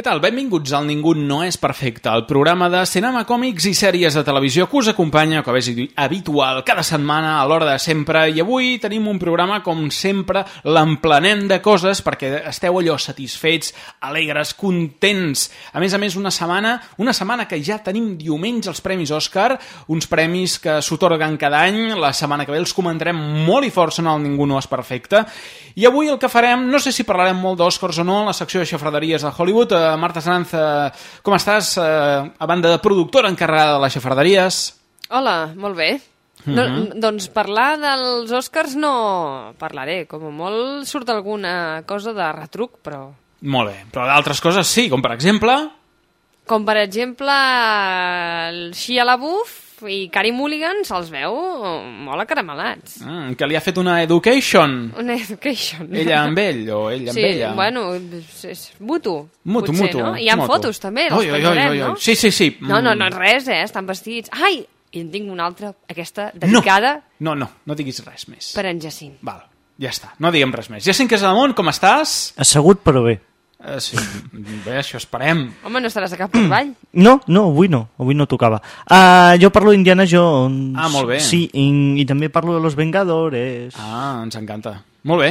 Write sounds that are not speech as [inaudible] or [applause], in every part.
Què tal? Benvinguts al Ningú no és perfecte, el programa de cinema, còmics i sèries de televisió que us acompanya, com és habitual, cada setmana a l'hora de sempre. I avui tenim un programa, com sempre, l'emplenem de coses perquè esteu allò satisfets, alegres, contents. A més a més, una setmana, una setmana que ja tenim diumenge els Premis Òscar, uns premis que s'otorguen cada any. La setmana que ve els comentarem molt i força en el Ningú no és perfecte. I avui el que farem, no sé si parlarem molt d'Oscars o no, la secció de xafraderies de Hollywood, eh, Marta Sanz, eh, com estàs? Eh, a banda de productora encarregada de les xafarderies. Hola, molt bé. Mhm. No, doncs parlar dels Oscars no parlaré, com a molt surt alguna cosa de retruc, però... Molt bé, però d'altres coses sí, com per exemple... Com per exemple el Shia LaBeouf i Carey Mulligan se'ls veu molt acaramelats. Mm, que li ha fet una education. Una education. Ella amb ell o ell amb sí, ella. bueno, és, és mutu. Mutu, potser, mutu, No? Hi ha mutu. fotos també, dels Oi, oi, oi, penjarem, oi, oi. no? Sí, sí, sí. No, no, Mm. no és res, eh? Estan vestits. Ai, i en tinc una altra, aquesta, dedicada No, no, no diguis res més. per en Jacint. Val, ja està, no diguem res més. Jacint Casademont, com estàs? Assegut però bé. Eh, sí, bé, això esperem. Home, no estaràs a cap per ball? [clears throat] No, no, avui no, avui no tocava. Uh, jo parlo d'Indiana Jones. Ah, molt bé. Sí, i, i també parlo de Los Vengadores. Ah, ens encanta. Molt bé,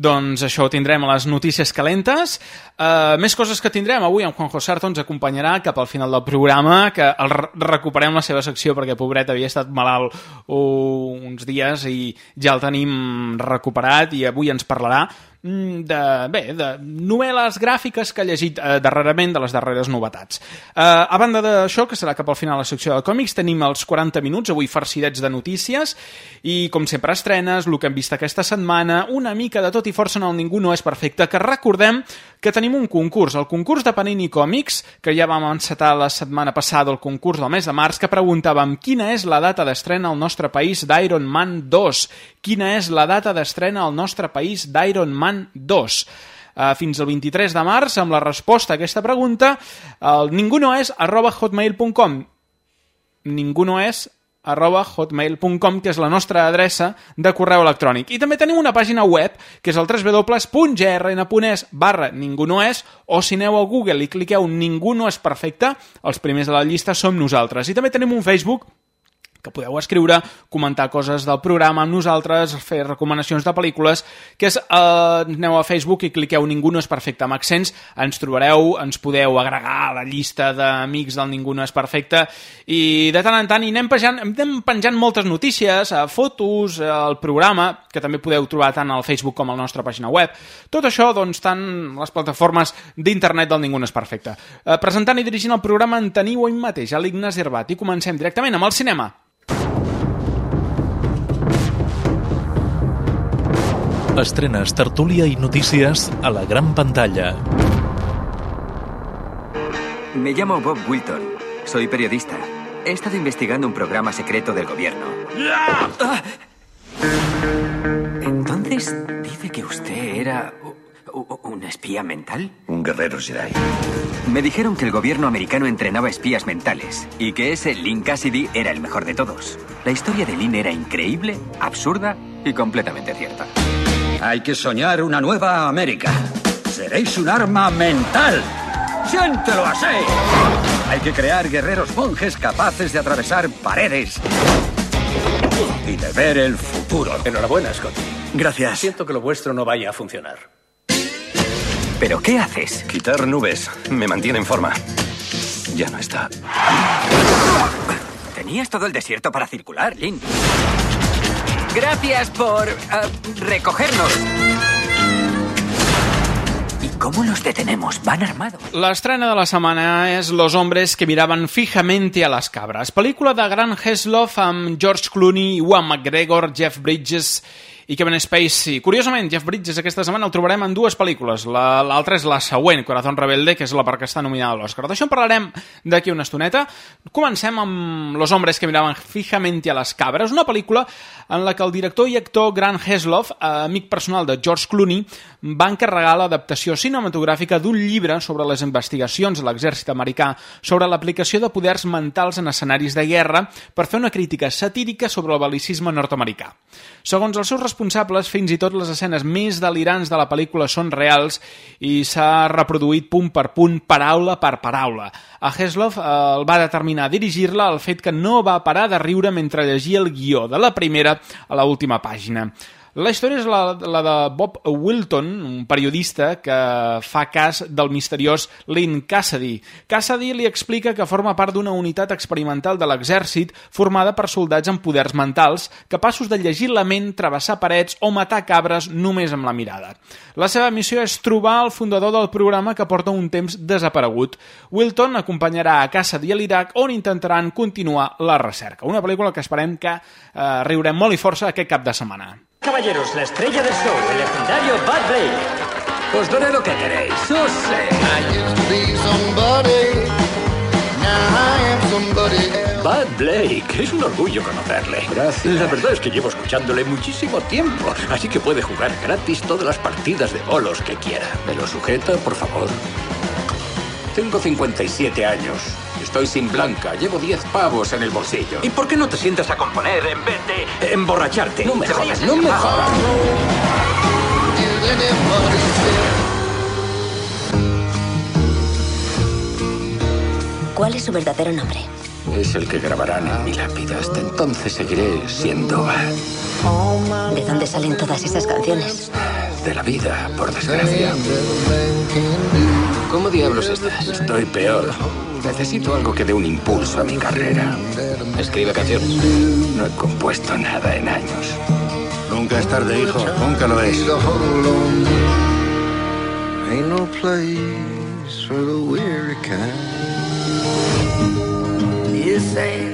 doncs això ho tindrem a les notícies calentes. Uh, més coses que tindrem. Avui en Juan José Arto ens acompanyarà cap al final del programa, que el re- recuperem la seva secció perquè, pobret, havia estat malalt uh, uns dies i ja el tenim recuperat i avui ens parlarà de, bé, de novel·les gràfiques que ha llegit eh, darrerament de les darreres novetats. Eh, a banda d'això, que serà cap al final la secció de còmics, tenim els 40 minuts, avui farcidets de notícies, i com sempre estrenes, el que hem vist aquesta setmana, una mica de tot i força en el Ningú no és perfecte, que recordem que tenim un concurs, el concurs de Panini Còmics, que ja vam encetar la setmana passada el concurs del mes de març, que preguntàvem quina és la data d'estrena al nostre país d'Iron Man 2, quina és la data d'estrena al nostre país d'Iron Man 2. Uh, fins al 23 de març, amb la resposta a aquesta pregunta, el ningunoes arroba hotmail.com ningunoes arroba hotmail.com, que és la nostra adreça de correu electrònic. I també tenim una pàgina web, que és el www.grn.es barra ningunoes, o si aneu a Google i cliqueu Ningú no és perfecte, els primers de la llista som nosaltres. I també tenim un Facebook que podeu escriure, comentar coses del programa amb nosaltres, fer recomanacions de pel·lícules, que és, eh, aneu a Facebook i cliqueu Ningú no és perfecte amb accents, ens trobareu, ens podeu agregar a la llista d'amics del Ningú no és perfecte, i de tant en tant hi anem penjant, anem penjant moltes notícies, eh, fotos, eh, el programa, que també podeu trobar tant al Facebook com a la nostra pàgina web. Tot això, doncs, tant les plataformes d'internet del Ningú no és perfecte. Eh, presentant i dirigint el programa en teniu ell mateix, a l'Ignasi Herbat, i comencem directament amb el cinema. Estrenes, tertúlia i notícies a la gran pantalla. Me llamo Bob Wilton. Soy periodista. He estado investigando un programa secreto del gobierno. Ah. Entonces, dice que usted era un espía mental. Un guerrero Jedi. Me dijeron que el gobierno americano entrenaba espías mentales y que ese Lynn Cassidy era el mejor de todos. La historia de Lynn era increíble, absurda y completamente cierta. Hay que soñar una nueva América. Seréis un arma mental. ¡Siéntelo así! Hay que crear guerreros monjes capaces de atravesar paredes y de ver el futuro. Enhorabuena, Scotty. Gracias. Siento que lo vuestro no vaya a funcionar. ¿Pero qué haces? Quitar nubes me mantiene en forma. Ya no está. Tenías todo el desierto para circular, Lynn. Gracias por eh, recogernos. ¿Y cómo los detenemos? Van armados. L'estrena de la setmana és Los hombres que miraven fijamente a les cabres, pel·lícula de Grant Heslov George Clooney, Iwan McGregor, Jeff Bridges i Kevin Spacey. Curiosament, Jeff Bridges aquesta setmana el trobarem en dues pel·lícules. La- L'altra és la següent, Corazón Rebelde, que és la per què està nominada a l'Oscar. D'això en parlarem d'aquí una estoneta. Comencem amb Los hombres que miraven fijamente a les cabres, una pel·lícula en la que el director i actor Grant Heslov, amic personal de George Clooney, va encarregar l'adaptació cinematogràfica d'un llibre sobre les investigacions de l'exèrcit americà sobre l'aplicació de poders mentals en escenaris de guerra per fer una crítica satírica sobre el bal·licisme nord-americà. Segons els seus responsables, fins i tot les escenes més delirants de la pel·lícula són reals i s'ha reproduït punt per punt, paraula per paraula. A Heslov eh, el va determinar dirigir-la el fet que no va parar de riure mentre llegia el guió de la primera a la última pàgina. La història és la, la de Bob Wilton, un periodista que fa cas del misteriós Lynn Cassidy. Cassidy li explica que forma part d'una unitat experimental de l'exèrcit formada per soldats amb poders mentals, capaços de llegir la ment, travessar parets o matar cabres només amb la mirada. La seva missió és trobar el fundador del programa que porta un temps desaparegut. Wilton acompanyarà a Cassidy a l'Iraq on intentaran continuar la recerca. Una pel·lícula que esperem que eh, riurem molt i força aquest cap de setmana. Caballeros, la estrella del show, el legendario Bud Blake. Os daré lo que queréis. Os Bud Blake, es un orgullo conocerle. Gracias. La verdad es que llevo escuchándole muchísimo tiempo, así que puede jugar gratis todas las partidas de bolos que quiera. ¿Me lo sujeta, por favor? Tengo 57 años. Estoy sin blanca. Llevo 10 pavos en el bolsillo. ¿Y por qué no te sientas a componer en vez de emborracharte? No me jodas, no me jodas. ¿Cuál es su verdadero nombre? Es el que grabarán en mi lápida. Hasta entonces seguiré siendo. ¿De dónde salen todas esas canciones? De la vida, por desgracia. ¿Cómo diablos estás? Estoy peor. Necesito algo que dé un impulso a mi carrera. Escribe canciones. No he compuesto nada en años. Nunca es tarde, hijo. Nunca lo es.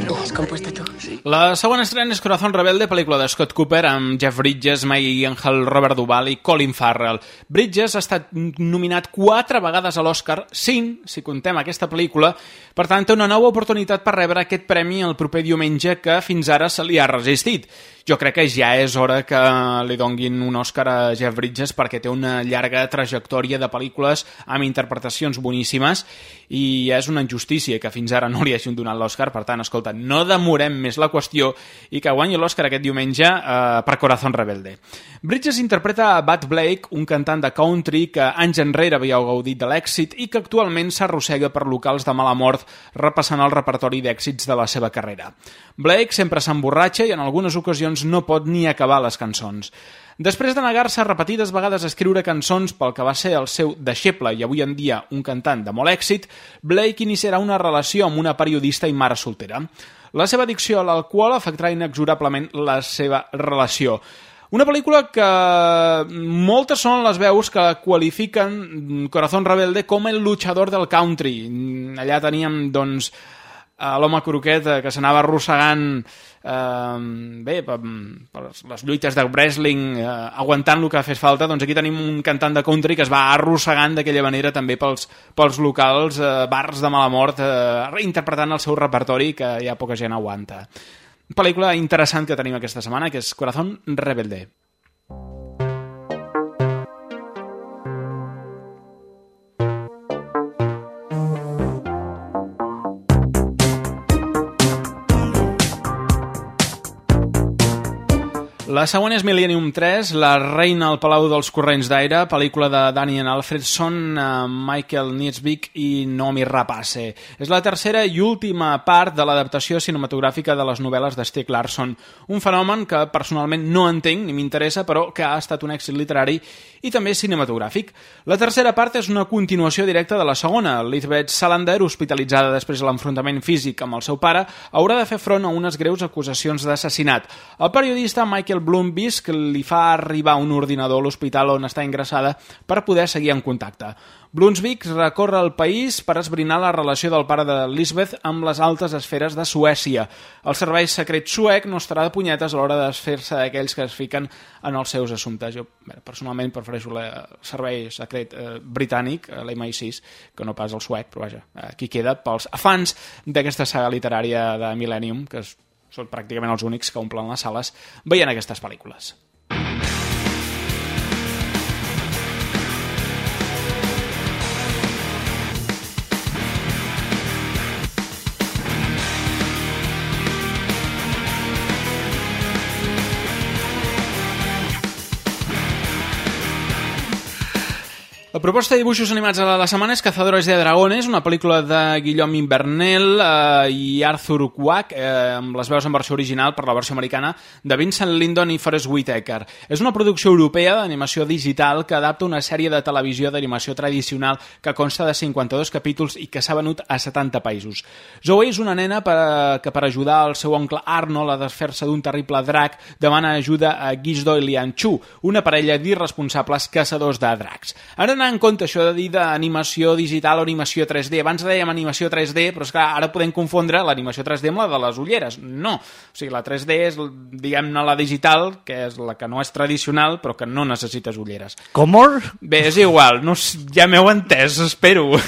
¿Lo has compuesto tú? La segona estrena és Corazón Rebelde, pel·lícula de Scott Cooper amb Jeff Bridges, Maggie Gyllenhaal, Robert Duvall i Colin Farrell. Bridges ha estat nominat quatre vegades a l'Oscar, cinc, si contem aquesta pel·lícula, per tant té una nova oportunitat per rebre aquest premi el proper diumenge que fins ara se li ha resistit. Jo crec que ja és hora que li donguin un Òscar a Jeff Bridges perquè té una llarga trajectòria de pel·lícules amb interpretacions boníssimes i és una injustícia que fins ara no li hagin donat l'Òscar, per tant, escolta, no demorem més la qüestió i que guanyi l'Òscar aquest diumenge eh, per Corazón Rebelde. Bridges interpreta a Bud Blake, un cantant de country que anys enrere havia gaudit de l'èxit i que actualment s'arrossega per locals de mala mort repassant el repertori d'èxits de la seva carrera. Blake sempre s'emborratxa i en algunes ocasions no pot ni acabar les cançons. Després de negar-se repetides vegades a escriure cançons pel que va ser el seu deixeble i avui en dia un cantant de molt èxit, Blake iniciarà una relació amb una periodista i mare soltera. La seva addicció a l'alcohol afectarà inexorablement la seva relació. Una pel·lícula que moltes són les veus que qualifiquen Corazón Rebelde com el luchador del country. Allà teníem, doncs, l'home croquet eh, que s'anava arrossegant eh, bé, per, per les lluites de wrestling eh, aguantant el que fes falta, doncs aquí tenim un cantant de country que es va arrossegant d'aquella manera també pels, pels locals eh, bars de mala mort eh, interpretant el seu repertori que ja poca gent aguanta. Pel·lícula interessant que tenim aquesta setmana que és Corazón Rebelde La següent és Millennium 3, La reina al Palau dels Corrents d'Aire, pel·lícula de Daniel Alfredson, eh, Michael Niedzwick i Nomi Rapace. És la tercera i última part de l'adaptació cinematogràfica de les novel·les de Stieg Larsson, un fenomen que personalment no entenc ni m'interessa, però que ha estat un èxit literari i també cinematogràfic. La tercera part és una continuació directa de la segona. Lisbeth Salander, hospitalitzada després de l'enfrontament físic amb el seu pare, haurà de fer front a unes greus acusacions d'assassinat. El periodista Michael Que li fa arribar un ordinador a l'hospital on està ingressada per poder seguir en contacte. Brunswick recorre el país per esbrinar la relació del pare de Lisbeth amb les altes esferes de Suècia. El servei secret suec no estarà de punyetes a l'hora desfer-se d'aquells que es fiquen en els seus assumptes. Jo bé, personalment prefereixo el servei secret eh, britànic, eh, l'MI6, que no pas el suec, però vaja, aquí queda pels afans d'aquesta saga literària de Millennium, que és, són pràcticament els únics que omplen les sales veient aquestes pel·lícules. La proposta de dibuixos animats a la, setmana és Cazadores de Dragones, una pel·lícula de Guillaume Invernel eh, i Arthur Quack, eh, amb les veus en versió original per la versió americana de Vincent Lindon i Forrest Whitaker. És una producció europea d'animació digital que adapta una sèrie de televisió d'animació tradicional que consta de 52 capítols i que s'ha venut a 70 països. Zoe és una nena per, que per ajudar el seu oncle Arnold a desfer-se d'un terrible drac demana ajuda a Gizdo i Lian Chu, una parella d'irresponsables caçadors de dracs. Ara anar en compte això de dir d'animació digital o animació 3D. Abans dèiem animació 3D, però és clar, ara podem confondre l'animació 3D amb la de les ulleres. No. O sigui, la 3D és, diguem-ne, la digital, que és la que no és tradicional, però que no necessites ulleres. Comor? Bé, és igual, no, ja m'heu entès, espero. [laughs]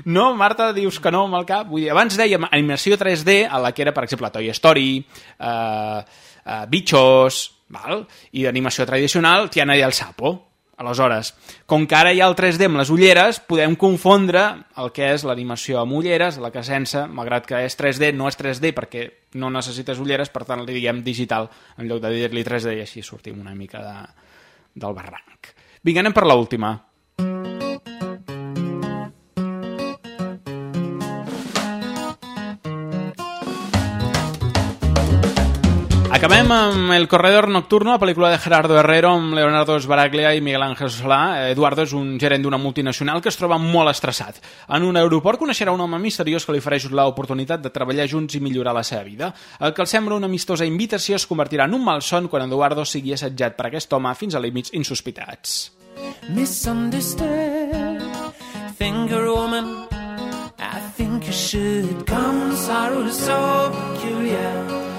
No, Marta, dius que no amb el cap? Vull dir, abans dèiem animació 3D, a la que era, per exemple, Toy Story, eh, eh, Bichos, val? i d'animació tradicional, Tiana i el Sapo. Aleshores, com que ara hi ha el 3D amb les ulleres, podem confondre el que és l'animació amb ulleres, la que sense, malgrat que és 3D, no és 3D perquè no necessites ulleres, per tant li diguem digital en lloc de dir-li 3D i així sortim una mica de, del barranc. Vinga, anem per l'última. Acabem amb El Corredor Nocturno, la pel·lícula de Gerardo Herrero amb Leonardo Sbaraglia i Miguel Ángel Solà. Eduardo és un gerent d'una multinacional que es troba molt estressat. En un aeroport coneixerà un home misteriós que li ofereix l'oportunitat de treballar junts i millorar la seva vida. El que el sembla una amistosa invitació es convertirà en un malson quan Eduardo sigui assetjat per aquest home fins a límits insospitats. misunderstood. Finger woman, I think you should come. Sorrow so peculiar.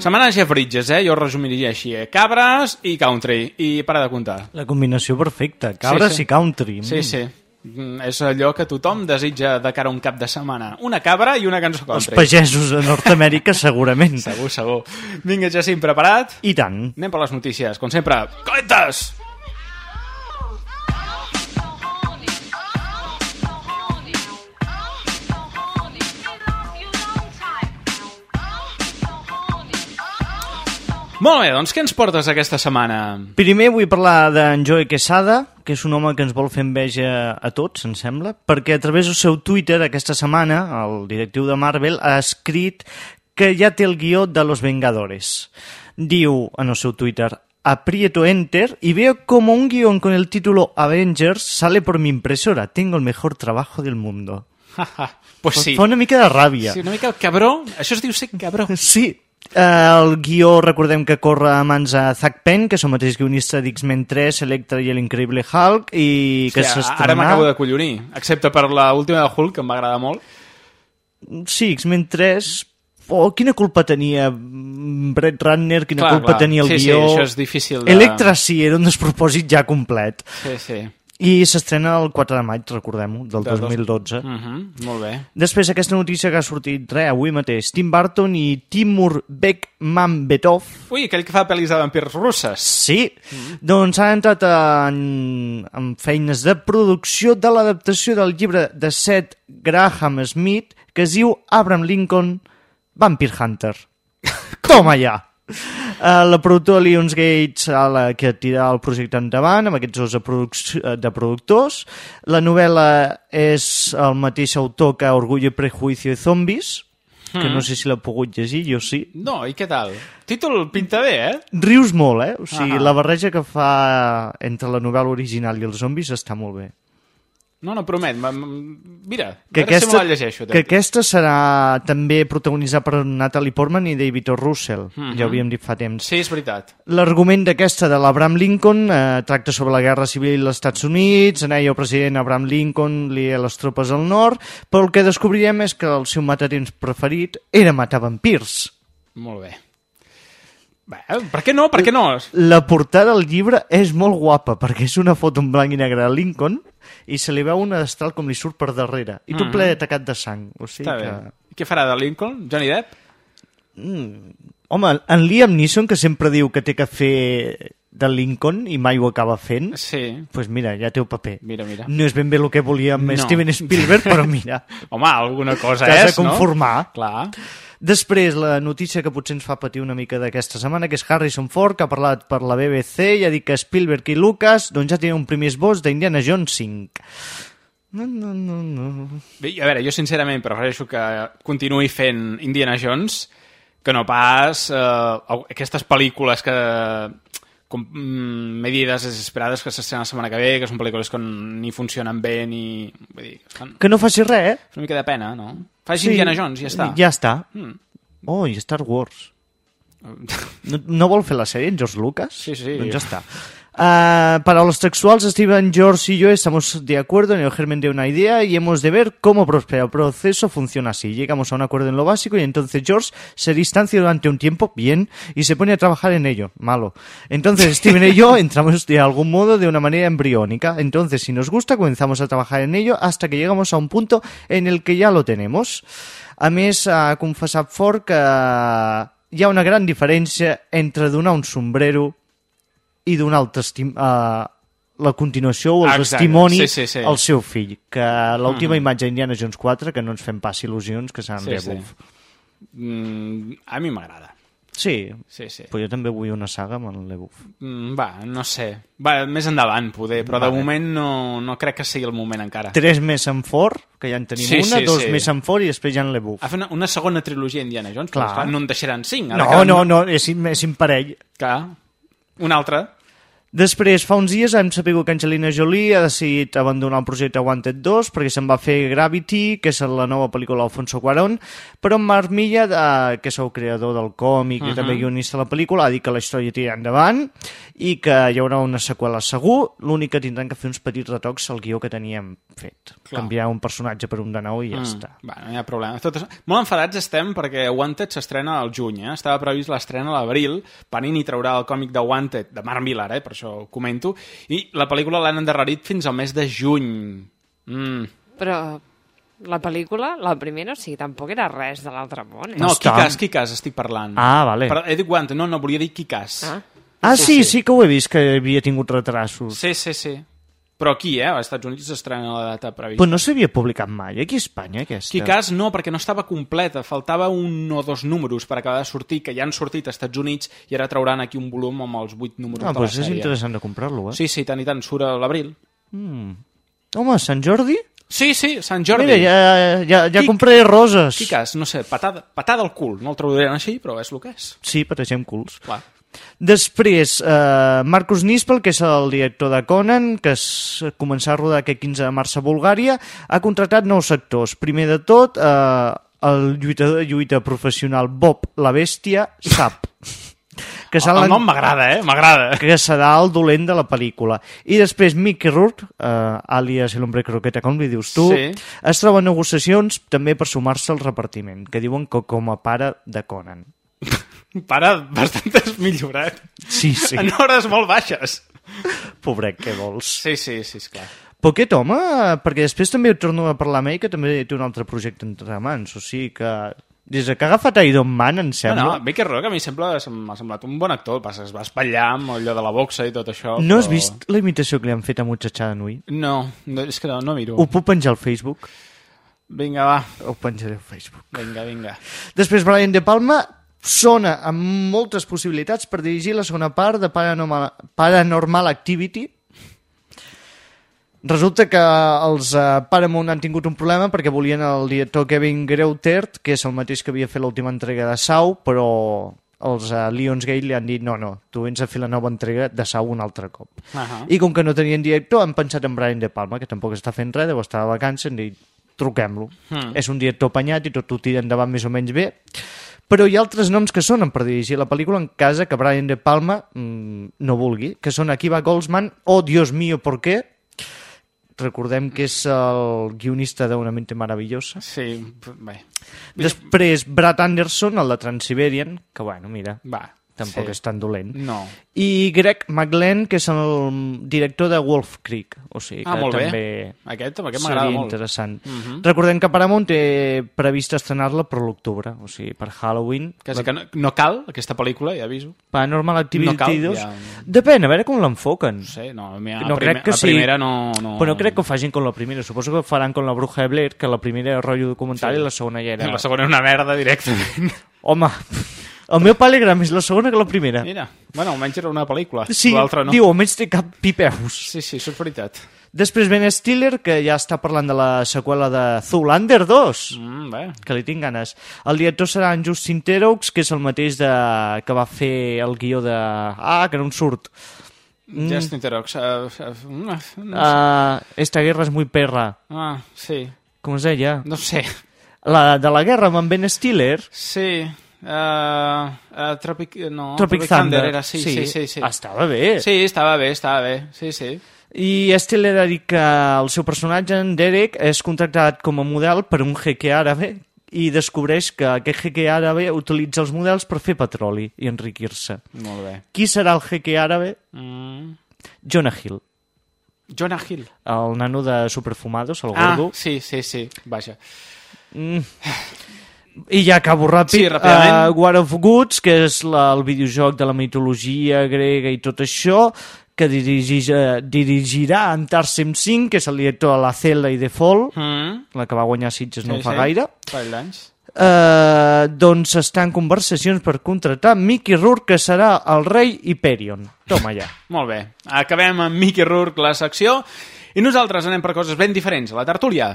Setmana Jeff Bridges, eh? Jo resumiria així, eh? Cabres i country. I para de comptar. La combinació perfecta, cabres Sí, sí. i country. Sí, sí. Mm, És allò que tothom desitja de cara a un cap de setmana. Una cabra i una cançó Els country. pagesos de Nord-Amèrica, [laughs] segurament. Segur, segur. Vinga, Jacint, preparat? I tant. Anem per les notícies. Com sempre, calentes! Molt bé, doncs què ens portes aquesta setmana? Primer vull parlar d'en Joe Quesada, que és un home que ens vol fer enveja a tots, em sembla, perquè a través del seu Twitter aquesta setmana, el directiu de Marvel ha escrit que ja té el guió de Los Vengadores. Diu en el seu Twitter, aprieto Enter y veo como un guión con el título Avengers sale por mi impresora. Tengo el mejor trabajo del mundo. [laughs] pues sí. Fa una mica de ràbia. Sí, una mica cabró. Això es diu ser cabró. Sí, el guió, recordem que corre a mans a Zack Penn, que és el mateix guionista d'X-Men 3, Electra i l'Increïble Hulk, i que Hòstia, ara s'estrenarà... m'acabo de collonir, excepte per la última de Hulk, que em va agradar molt. Sí, X-Men 3... Oh, quina culpa tenia Brett Ratner, quina Clar, culpa clar. tenia el Sí, sí, guió... això és difícil de- Electra sí, era un despropòsit ja complet. Sí, sí. I s'estrena el 4 de maig, recordem-ho, del De dos- 2012. Mm -hmm, molt bé. Després, aquesta notícia que ha sortit, re, avui mateix, Tim Burton i Timur Bekmambetov Ui, aquell que fa pel·lis de vampirs russes. Sí, doncs ha entrat en, en feines de producció de l'adaptació del llibre de Seth Graham Smith que es diu Abraham Lincoln Vampire Hunter. [laughs] Toma ja! Uh, la productora Lionsgate a la que tirarà el projecte endavant amb aquests dos de, produc de productors. La novel·la és el mateix autor que Orgullo i Prejuicio i Zombies, que Mm. no sé si l'ha pogut llegir, jo sí. No, i què tal? Títol pinta bé, eh? Rius molt, eh? O sigui, Ahà. la barreja que fa entre la novel·la original i els zombis està molt bé. No, no, promet. Mira, Que a si aquesta, me la llegeixo. que aquesta serà també protagonitzada per Natalie Portman i David O. Russell, Mhm. ja ho havíem dit fa temps. Sí, és veritat. L'argument d'aquesta de l'Abraham Lincoln eh, tracta sobre la guerra civil als Estats Units, en ella el president Abraham Lincoln lia les tropes al nord, però el que descobrirem és que el seu matatemps preferit era matar vampirs. Molt bé. Bé, per què no? Per què no? La portada del llibre és molt guapa, perquè és una foto en blanc i negre de Lincoln i se li veu una destral com li surt per darrere, i tot Mhm. ple de tacat de sang. O sigui Està que... bé. Què farà de Lincoln? Johnny Depp? Mm. Home, en Liam Neeson, que sempre diu que té que fer de Lincoln i mai ho acaba fent, Sí. pues mira, ja té el paper. Mira, mira. No és ben bé el que volia amb No. Steven Spielberg, però mira, [laughs] Home, alguna cosa t'has de és, no? conformar. Clar. Després, la notícia que potser ens fa patir una mica d'aquesta setmana, que és Harrison Ford, que ha parlat per la BBC i ha dit que Spielberg i Lucas doncs ja tenen un primer esbós d'Indiana Jones 5. No, no, no, no. Bé, a veure, jo sincerament prefereixo que continuï fent Indiana Jones que no pas eh, aquestes pel·lícules que com mm, medides desesperades que s'estrenen la setmana que ve, que són pel·lícules que ni funcionen bé ni... Vull dir, que fan Que no faci res, eh? una mica de pena, no? Faci Indiana Jones ja està. Ja està. Mm. Oh, i Star Wars. [laughs] No, no vol fer la sèrie en George Lucas? Sí, sí. Doncs ja està. Uh, para los textuales, Steven, George y yo estamos de acuerdo en el germen de una idea y hemos de ver cómo prospera el proceso funciona así. Llegamos a un acuerdo en lo básico y entonces George se distancia durante un tiempo, bien, y se pone a trabajar en ello, malo. Entonces [laughs] Steven y yo entramos de algún modo de una manera embriónica. Entonces, si nos gusta, comenzamos a trabajar en ello hasta que llegamos a un punto en el que ya lo tenemos. A més, ha confessat fort que hi ha una gran diferència entre donar un sombrero i donar el testim uh, la continuació o el Exacte, testimoni sí, sí, sí. al seu fill. Que l'última Mhm. imatge d'Indiana Jones 4, que no ens fem pas il·lusions, que seran Sí, sí, sí. rebuf. Mm, a mi m'agrada. Sí, Sí, sí. però jo també vull una saga amb el Lebuf. Mm, va, no sé. Va, més endavant, poder, però Vale. de moment no, no crec que sigui el moment encara. Tres més en Ford, que ja en tenim Sí, una, sí, dos sí. més en Ford i després ja en Lebuf. Ha fet una, una segona trilogia Indiana Jones, Clar. però esclar, no en deixaran cinc. No, que no, no, és, és imparell. Clar. Una altra. Després, fa uns dies hem sabut que Angelina Jolie ha decidit abandonar el projecte Wanted 2 perquè se'n va fer Gravity, que és la nova pel·lícula d'Alfonso Cuarón, però Marc Milla, eh, que és el creador del còmic uh -huh. i Mhm. també guionista de la pel·lícula, ha dit que la història tira endavant i que hi haurà una seqüela segur, l'únic que tindran que fer uns petits retocs al guió que teníem fet. Clar. Canviar un personatge per un de nou i ja Mm, està. Va, no hi ha problema. Tot és... Molt enfadats estem perquè Wanted s'estrena al juny, eh? Estava previst l'estrena a l'abril, Panini traurà el còmic de Wanted, de Mark Millar, eh? per això ho comento, i la pel·lícula l'han endarrerit fins al mes de juny. Mm. Però la pel·lícula, la primera, o sigui, tampoc era res de l'altre món. Eh? No, Està. Kikas, Kikas estic parlant. Ah, vale. Però he dit Wanted, no, no, volia dir Kikas. Ah. Ah, sí, sí, que ho he vist, que havia tingut retrasos. Sí, sí, sí. Però aquí, eh, als Estats Units s'estrena la data prevista. Però no s'havia publicat mai aquí a Espanya, aquesta. Kikas no, perquè no estava completa, faltava un o dos números per acabar de sortir, que ja han sortit als Estats Units i ara trauran aquí un volum amb els vuit números Ah, de doncs la és sèrie. interessant de comprar-lo, eh? Sí, sí, tant i tant, surt a l'abril. Mm. Home, Sant Jordi? Sí, sí, Sant Jordi. Mira, ja, ja, ja Qui- compraré roses. Kikas, no sé, patada, patada al cul, no el traduiran així, però és el que és. Sí, pategem culs. Clar. Després, eh, Marcus Nispel, que és el director de Conan, que es començar a rodar aquest 15 de març a Bulgària, ha contractat nous sectors. Primer de tot, eh, el lluitador de lluita professional Bob la Bèstia Sap. Que El, el nom m'agrada, eh? M'agrada. que serà el dolent de la pel·lícula. I després Mickey Rourke, eh, àlies El Hombre Croqueta, com li dius tu, Sí. es troba en negociacions també per sumar-se al repartiment, que diuen que com a pare de Conan. [laughs] Para bastant desmillorat. Sí, sí. En hores molt baixes. Pobret, què vols? Sí, sí, sí, esclar. Però aquest home, perquè després també torno a parlar amb ell, que també té un altre projecte entre mans, o sigui que des de que ha agafat Iron Man, em No, sembla... no, Mickey Rourke a mi sempre m'ha semblat un bon actor, el que passa es va espatllar amb allò de la boxa i tot això. No has però- vist la imitació que li han fet a Muchachada Nui? No, no, és que no, no miro. Ho puc penjar al Facebook? Vinga, va. Ho penjaré al Facebook. Vinga, vinga. Després Brian De Palma sona amb moltes possibilitats per dirigir la segona part de Paranormal, Paranormal Activity. Resulta que els uh, Paramount han tingut un problema perquè volien el director Kevin Greutert, que és el mateix que havia fet l'última entrega de Sau, però els uh, Lionsgate li han dit no, no, tu vens a fer la nova entrega de Sau un altre cop. Ahà. I com que no tenien director, han pensat en Brian De Palma, que tampoc està fent res, deu estar de vacances, han dit truquem-lo. Hmm. És un director apanyat i tot ho tira endavant més o menys bé. Però hi ha altres noms que sonen per dirigir la pel·lícula en casa que Brian De Palma mm, no vulgui, que són Akiva Goldsman o Dios mío, ¿por qué? Recordem que és el guionista d'Una mente maravillosa. Sí, bé. Després, Brad Anderson, el de Transiberian, que bueno, mira, Va, tampoc sí. és tan dolent. No. I Greg McLean, que és el director de Wolf Creek. O sigui que Ah, molt bé. també Aquest- aquest seria m'agrada molt. interessant. Mhm. Recordem que Paramount té previst estrenar-la per l'octubre, o sigui, per Halloween. Quasi que no, no cal, aquesta pel·lícula, ja aviso. Paranormal Activity No cal, 2. ja- Depèn, a veure com l'enfoquen. No sé, no, a mi la no primer- crec que la sí. primera no- no- Però no crec que ho facin com la primera. Suposo que faran com la Bruja de Blair, que la primera era rotllo documental Sí. i la segona ja era... La segona era una merda directament. Home, el meu pare agrada més la segona que la primera. Mira, bueno, almenys era una pel·lícula. Sí, L'altra no. diu, almenys té cap pipeus. Sí, sí, això és veritat. Després Ben Stiller, que ja està parlant de la seqüela de Zoolander 2, Mm, bé. que li tinc ganes. El director serà en Justin Theroux, que és el mateix de... que va fer el guió de... Ah, que no em surt. Mm. Justin Theroux. Uh, uh, no, no sé. Uh, esta guerra és muy perra. Ah, sí. Com es deia? No sé. La de la guerra amb en Ben Stiller? Sí. Uh, uh, Tropic... No, Tropic Thunder. era, sí, sí, sí, sí. Estava bé. Sí, estava bé, estava bé. Sí, sí. I Stiller ha dit que el seu personatge, en Derek, és contractat com a model per un jeque àrabe i descobreix que aquest jeque àrabe utilitza els models per fer petroli i enriquir-se. Molt bé. Qui serà el jeque àrabe? Mm. Jonah Hill. Jonah Hill. El nano de Superfumados, el Ah, gordo. sí, sí, sí. Vaja. Mm. I ja acabo ràpid. Sí, ràpidament. Uh, War of Goods, que és la, el videojoc de la mitologia grega i tot això, que dirigis, uh, dirigirà en Tarsem Singh, que és el director de La Cella i The Fall, Mm. la que va guanyar Sitges no Sí, sí, fa sí. gaire. Fa anys. Uh, doncs està en conversacions per contratar Mickey Rourke, que serà el rei Hyperion. Toma ja. [laughs] Molt bé. Acabem amb Mickey Rourke la secció i nosaltres anem per coses ben diferents. La tertúlia.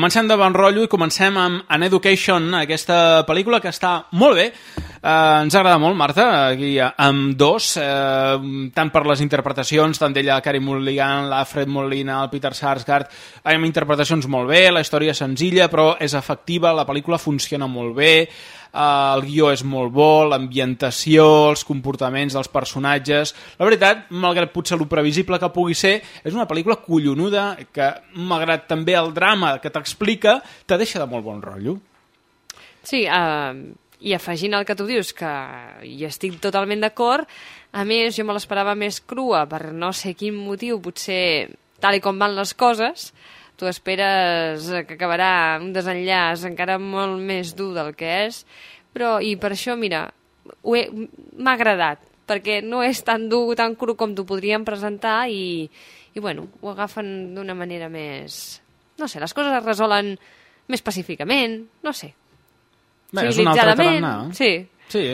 Comencem de bon rotllo i comencem amb An Education, aquesta pel·lícula que està molt bé. Uh, ens agrada molt, Marta, aquí amb dos, uh, tant per les interpretacions, tant d'ella, Carey Mulligan, l'Alfred Molina, el Peter Sarsgaard, amb interpretacions molt bé, la història és senzilla, però és efectiva, la pel·lícula funciona molt bé, el guió és molt bo, l'ambientació, els comportaments dels personatges... La veritat, malgrat potser lo previsible que pugui ser, és una pel·lícula collonuda que, malgrat també el drama que t'explica, te deixa de molt bon rotllo. Sí, uh, i afegint el que tu dius, que hi estic totalment d'acord, a més, jo me l'esperava més crua, per no sé quin motiu, potser tal i com van les coses, tu esperes que acabarà un desenllaç encara molt més dur del que és, però, i per això, mira, m'ha agradat, perquè no és tan dur, tan cru com t'ho podríem presentar i, i bueno, ho agafen d'una manera més... No sé, les coses es resolen més pacíficament, no sé. Bé, és un altre Civilitzadament, tarannà. Sí. Sí,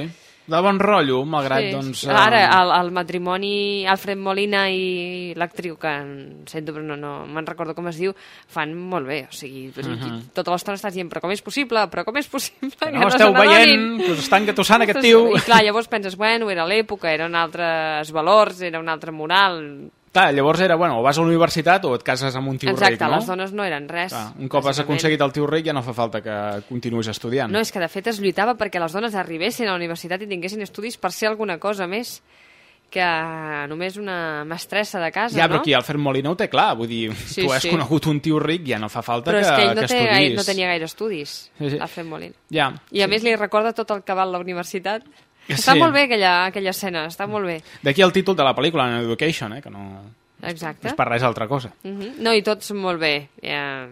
de bon rotllo, malgrat, sí. doncs... eh, Ara, el, el matrimoni Alfred Molina i l'actriu, que em sento però no, no me'n recordo com es diu, fan molt bé. O sigui, Mhm. tota l'estona estàs dient, però com és possible? Però com és possible? Que no se esteu n'adonin?" veient que us estan gatossant aquest tio. I clar, llavors penses, bueno, era l'època, eren altres valors, era un altre moral... Clar, llavors era, bueno, o vas a la universitat o et cases amb un tio Exacte, ric, no? les dones no eren res. Clar, un cop has aconseguit el tio ric ja no fa falta que continuïs estudiant. No, és que de fet es lluitava perquè les dones arribessin a la universitat i tinguessin estudis per ser alguna cosa més que només una mestressa de casa, ja, però no? aquí Alfred Molina ho té clar, vull dir, Sí, tu has sí. conegut un tio ric, ja no fa falta Però que, és que ell no, que té estudis. gaire, no tenia gaire estudis, Sí, sí. Alfred Molina. Ja, I a més li recorda tot el que va a la universitat. Sí. Està molt bé aquella, aquella escena, està molt bé. D'aquí el títol de la pel·lícula, en Education, eh, que no, Exacte. no és per res altra cosa. Mhm. No, i tots molt bé. Ja,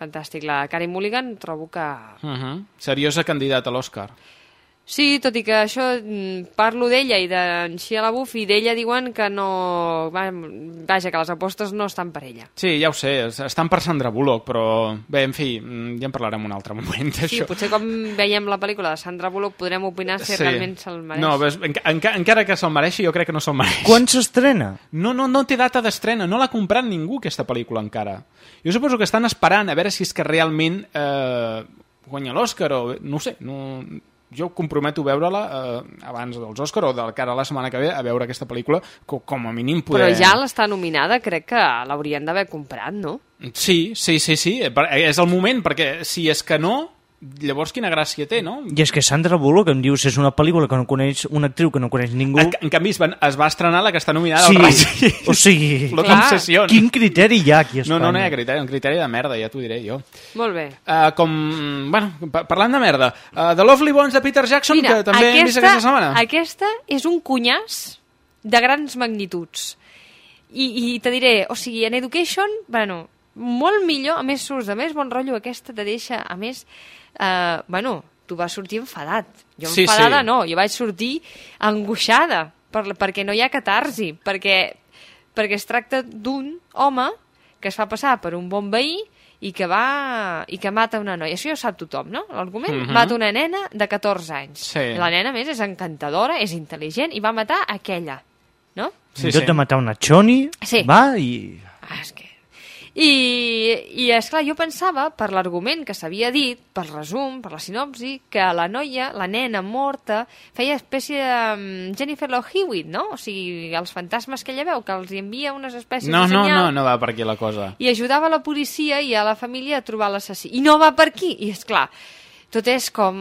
fantàstic. La Carey Mulligan trobo que... Uh -huh. Seriosa candidata a l'Oscar. Sí, tot i que això, mm, parlo d'ella i d'en Shia LaBeouf i d'ella diuen que no... va- Vaja, que les apostes no estan per ella. Sí, ja ho sé, es- estan per Sandra Bullock, però bé, en fi, mm, ja en parlarem un altre moment Sí, d'això. potser com veiem la pel·lícula de Sandra Bullock podrem opinar si realment se'l mereix. No, ves, enca enca encara que se'l mereixi, jo crec que no se'l mereix. Quan s'estrena? No, no, no té data d'estrena, no l'ha comprat ningú aquesta pel·lícula encara. Jo suposo que estan esperant a veure si és que realment eh, guanya l'Oscar o... No sé, no... jo comprometo veure-la eh, abans dels Oscar o de cara a la setmana que ve a veure aquesta pel·lícula co com a mínim poder... Però ja l'està nominada, crec que l'haurien d'haver comprat, no? Sí, sí, sí, sí, eh, per- és el moment, perquè si és que no, llavors quina gràcia té, no? I és que Sandra Bullock em dius és una pel·lícula que no coneix, una actriu que no coneix ningú. En, en canvi, es, van, es va estrenar la que està nominada Sí, al Razzie. o sigui, [laughs] Lo d'obsessions. quin criteri hi ha aquí a No, Espanya? no, no hi ha criteri, un criteri de merda, ja t'ho diré jo. Molt bé. Uh, com, bueno, pa- parlant de merda, uh, The Lovely Bones de Peter Jackson, que també hem vist aquesta setmana. Aquesta és un cunyàs de grans magnituds. I, i te diré, o sigui, en Education, bueno, molt millor, a més surts de més bon rotllo, aquesta te deixa, a més, eh, bueno, tu vas sortir enfadat. Jo Sí, enfadada sí. no, jo vaig sortir angoixada, per, perquè no hi ha catarsi, perquè, perquè es tracta d'un home que es fa passar per un bon veí i que va i que mata una noia. Això ja ho sap tothom, no? L'argument. Mhm. Mata una nena de 14 anys. Sí. La nena, més, és encantadora, és intel·ligent i va matar aquella, no? Sí, en lloc de matar una Choni, Sí. va i... Ah. I, i és clar, jo pensava, per l'argument que s'havia dit, per resum, per la sinopsi, que la noia, la nena morta, feia espècie de mm, Jennifer Love Hewitt, no? O sigui, els fantasmes que ella veu, que els envia unes espècies No, de no, senyal no, no va per aquí la cosa. i ajudava la policia i a la família a trobar l'assassí. I no va per aquí. I és clar, tot és com...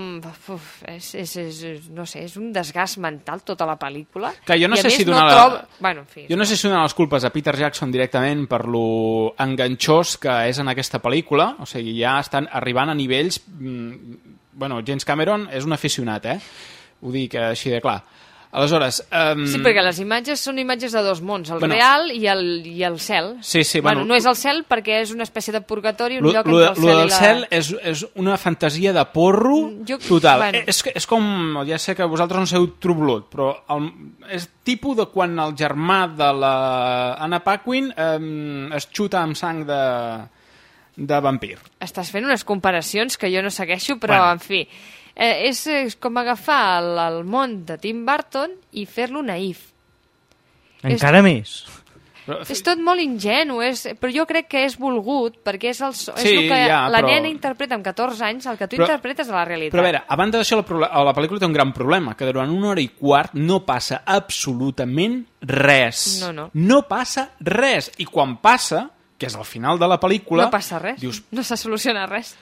Uf, és, és, és, no sé, és un desgast mental tota la pel·lícula. Que jo no I sé si donar no la- troba... Bueno, en fi. Jo no sé si donar les culpes a Peter Jackson directament per lo enganxós que és en aquesta pel·lícula, o sigui, ja estan arribant a nivells... Mm, bueno, James Cameron és un aficionat, eh? Ho dic així de clar. Aleshores... Um... Sí, perquè les imatges són imatges de dos mons, el Bueno. real i el, i el cel. Sí, sí, bueno, bueno, no és el cel perquè és una espècie de purgatori, un Lo, lloc lo, entre el cel i la... cel és, és una fantasia de porro Jo- total. bueno. És, és com, ja sé que vosaltres no seu True Blood, però el, és tipus de quan el germà de la Anna Paquin eh, es xuta amb sang de, de vampir. Estàs fent unes comparacions que jo no segueixo, però, Bueno. en fi, eh, és, és com agafar el, el món de Tim Burton i fer-lo naïf. Encara més. És tot molt ingenu, és, però jo crec que és volgut, perquè és el, so- és Sí, el que ja, la però- nena interpreta amb 14 anys, el que tu Però- interpretes a la realitat. Però a veure, a banda d'això, la, la pel·lícula té un gran problema, que durant una hora i quart no passa absolutament res. No, no. No passa res. I quan passa, que és al final de la pel·lícula... no passa res, Dius, no se soluciona res.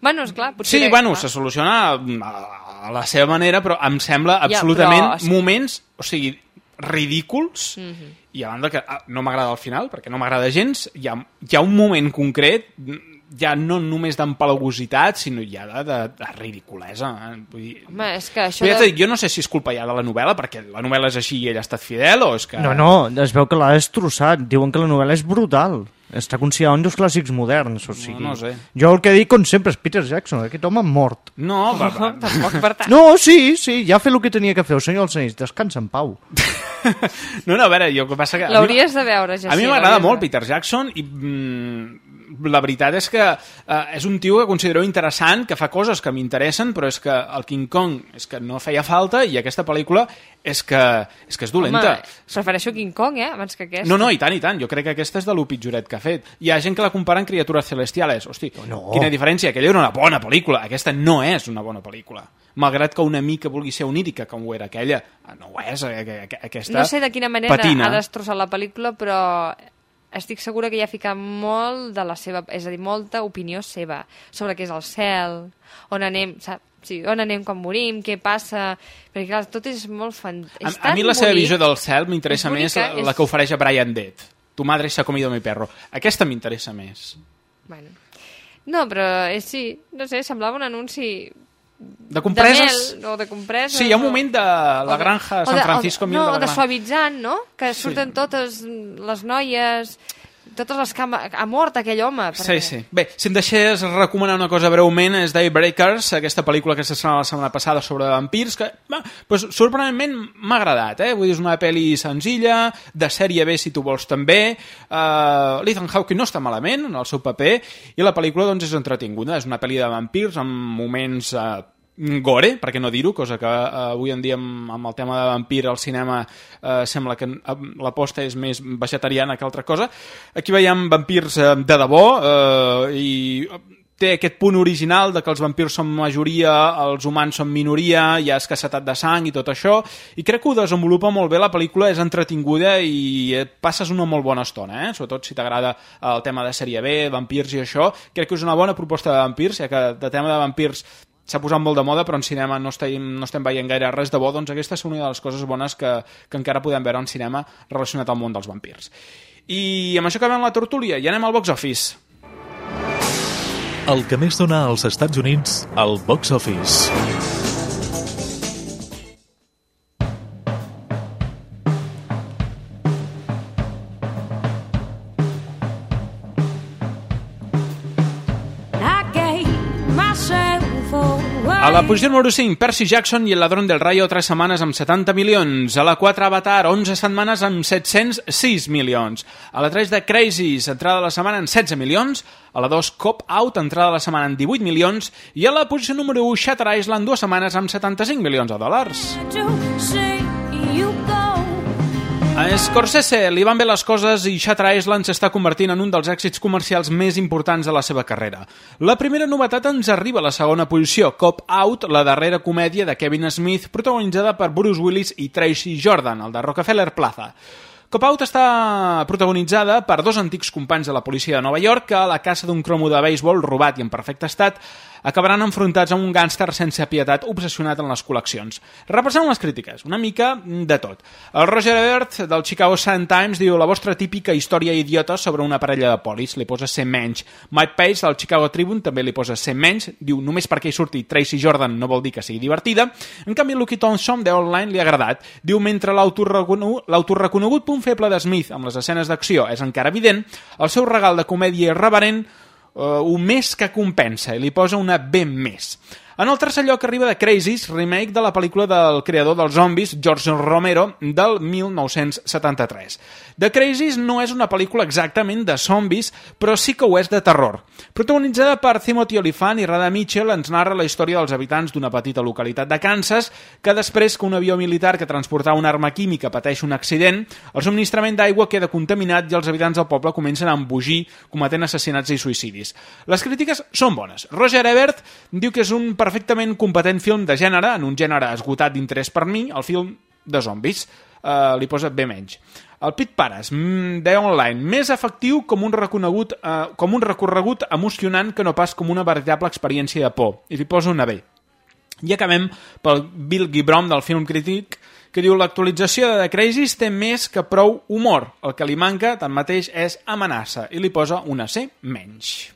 Bueno, esclar, potser... Sí, bueno, clar. se soluciona a, a la seva manera, però em sembla Ja, absolutament però- moments, o sigui, ridículs, Mhm. i a banda que ah, no m'agrada al final, perquè no m'agrada gens, hi ha, hi ha un moment concret, ja no només d'empalagositat, sinó ja de, de, de ridiculesa. Eh? Vull dir, Home, és que això... Ja de- jo no sé si és culpa ja de la novel·la, perquè la novel·la és així i ell ha estat fidel, o és que... No, no, es veu que l'ha destrossat. Diuen que la novel·la és brutal. Està considerat un dels clàssics moderns, o sigui... no sé. Jo el que dic, com sempre, és Peter Jackson, aquest home mort. No, [laughs] va, va. Tampoc per tant. No, sí, sí, ja ha fet el que tenia que fer, el senyor dels anells, descansa en pau. [laughs] No, no, a veure, jo el que passa que... L'hauries de veure, ja A mi sí, m'agrada molt. Peter Jackson i mm, la veritat és que eh, és un tio que considero interessant, que fa coses que m'interessen, però és que el King Kong és que no feia falta i aquesta pel·lícula és que és, que és dolenta. Home, prefereixo King Kong, eh, abans que aquesta. No, no, i tant, i tant. Jo crec que aquesta és de lo pitjoret que ha fet. Hi ha gent que la compara amb Criatures Celestiales. Hosti, no. quina diferència. Aquella era una bona pel·lícula. Aquesta no és una bona pel·lícula. Malgrat que una mica vulgui ser onírica, com ho era aquella. Ah, No ho és, eh, aqu- aqu- aquesta No sé de quina manera patina. ha destrossat la pel·lícula, però estic segura que hi ha ficat molt de la seva... És a dir, molta opinió seva sobre què és el cel, on anem... Sap? Sí, on anem quan morim, què passa... Perquè, clar, tot és molt fan... A, a mi la seva bonic. visió del cel m'interessa És més la, la és- que ofereix a Brian Dead. Tu madre se ha comido mi perro. Aquesta m'interessa més. Bueno. No, però és, sí, no sé, semblava un anunci De compreses... de mel o de compreses. Sí, hi ha un moment de la de- granja o San de- Francisco o de, Miel no, de la de suavitzant, no? Que surten totes les noies totes les que ha, ha mort aquell home. Sí, sí. Bé, si em deixés recomanar una cosa breument és Daybreakers, aquesta pel·lícula que s'estrenava la setmana passada sobre vampirs, que va, pues, sorprenentment m'ha agradat, eh? Vull dir, és una pel·li senzilla, de sèrie B si tu vols també, uh, l'Ethan Hawke no està malament en el seu paper, i la pel·lícula doncs és entretinguda, és una pel·li de vampirs amb moments... Uh, gore, per què no dir-ho, cosa que eh, avui en dia amb, amb el tema de vampir al cinema eh, sembla que eh, l'aposta és més vegetariana que altra cosa. Aquí veiem vampirs eh, de debò eh, i té aquest punt original de que els vampirs són majoria, els humans són minoria, hi ha escassetat de sang i tot això, i crec que ho desenvolupa molt bé, la pel·lícula és entretinguda i et passes una molt bona estona, eh? sobretot si t'agrada el tema de sèrie B, vampirs i això, crec que és una bona proposta de vampirs, ja que de tema de vampirs s'ha posat molt de moda, però en cinema no estem, no estem veient gaire res de bo, doncs aquesta és una de les coses bones que, que encara podem veure en cinema relacionat al món dels vampirs. I amb això acabem la tertúlia i anem al box office. El que més dona als Estats Units, al box office. La posició número 5, Percy Jackson i el ladrón del rayo, 3 setmanes amb 70 milions. A la 4, Avatar, 11 setmanes amb 706 milions. A la 3, The Crazies, entrada de la setmana en 16 milions. A la 2, Cop Out, entrada de la setmana en 18 milions. I a la posició número 1, Shutter Island, dues setmanes amb 75 milions de dòlars. go. A Scorsese li van bé les coses i Shutter Island s'està convertint en un dels èxits comercials més importants de la seva carrera. La primera novetat ens arriba a la segona posició, Cop Out, la darrera comèdia de Kevin Smith, protagonitzada per Bruce Willis i Tracy Jordan, el de Rockefeller Plaza. Cop Out està protagonitzada per dos antics companys de la policia de Nova York que a la caça d'un cromo de béisbol robat i en perfecte estat acabaran enfrontats amb un gàngster sense pietat obsessionat en les col·leccions. Repassant les crítiques, una mica de tot. El Roger Ebert del Chicago Sun-Times diu la vostra típica història idiota sobre una parella de polis, li posa C menys. Mike Page del Chicago Tribune també li posa C menys, diu només perquè hi surti Tracy Jordan no vol dir que sigui divertida. En canvi, Lucky Thompson de Online li ha agradat. Diu mentre l'autoreconegut punt feble de Smith amb les escenes d'acció és encara evident, el seu regal de comèdia irreverent uh, un més que compensa i li posa una B més. En el tercer lloc arriba de Crazies, remake de la pel·lícula del creador dels zombis, George Romero, del 1973. The Crazies no és una pel·lícula exactament de zombis, però sí que ho és de terror. Protagonitzada per Timothy Olyphant i Rada Mitchell, ens narra la història dels habitants d'una petita localitat de Kansas que després que un avió militar que transportava una arma química pateix un accident, el subministrament d'aigua queda contaminat i els habitants del poble comencen a embogir cometent assassinats i suïcidis. Les crítiques són bones. Roger Ebert diu que és un perfectament competent film de gènere, en un gènere esgotat d'interès per mi, el film de zombis. Uh, li posa B menys. El Pit Pares, mm, de online, més efectiu com un, reconegut, uh, com un recorregut emocionant que no pas com una veritable experiència de por. I li posa una B. I acabem pel Bill Gibron del film crític que diu l'actualització de The Crazies té més que prou humor. El que li manca, tanmateix, és amenaça. I li posa una C menys.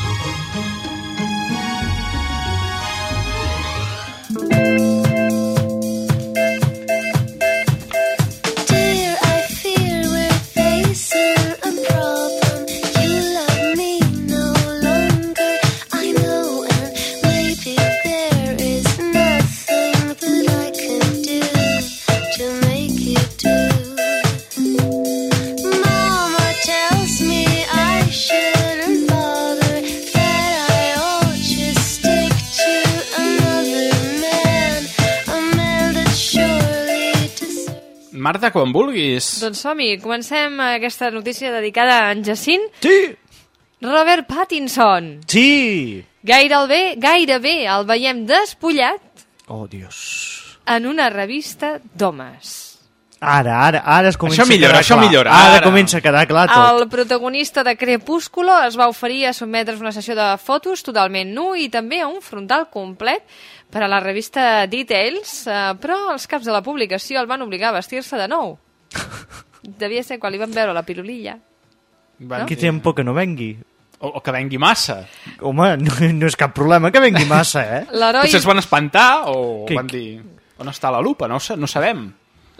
Marta, quan vulguis. Doncs som-hi, comencem aquesta notícia dedicada a en Jacint. Sí! Robert Pattinson. Sí! Gairebé, gairebé el veiem despullat Oh, Dios. en una revista d'homes. Ara, ara, ara es comença Això millora, a quedar això clar. millora, Ara, ara. comença a quedar clar tot. El protagonista de Crepúsculo es va oferir a sotmetre's una sessió de fotos totalment nu i també a un frontal complet per a la revista Details, eh, però els caps de la publicació el van obligar a vestir-se de nou. [laughs] Devia ser quan li van veure la pirulilla. Van Qué tiempo que no vengui. O, o que vengui massa. Home, [laughs] no, no és cap problema que vengui massa, eh? Potser es van espantar o Què- van dir... On està la lupa? No, no sabem.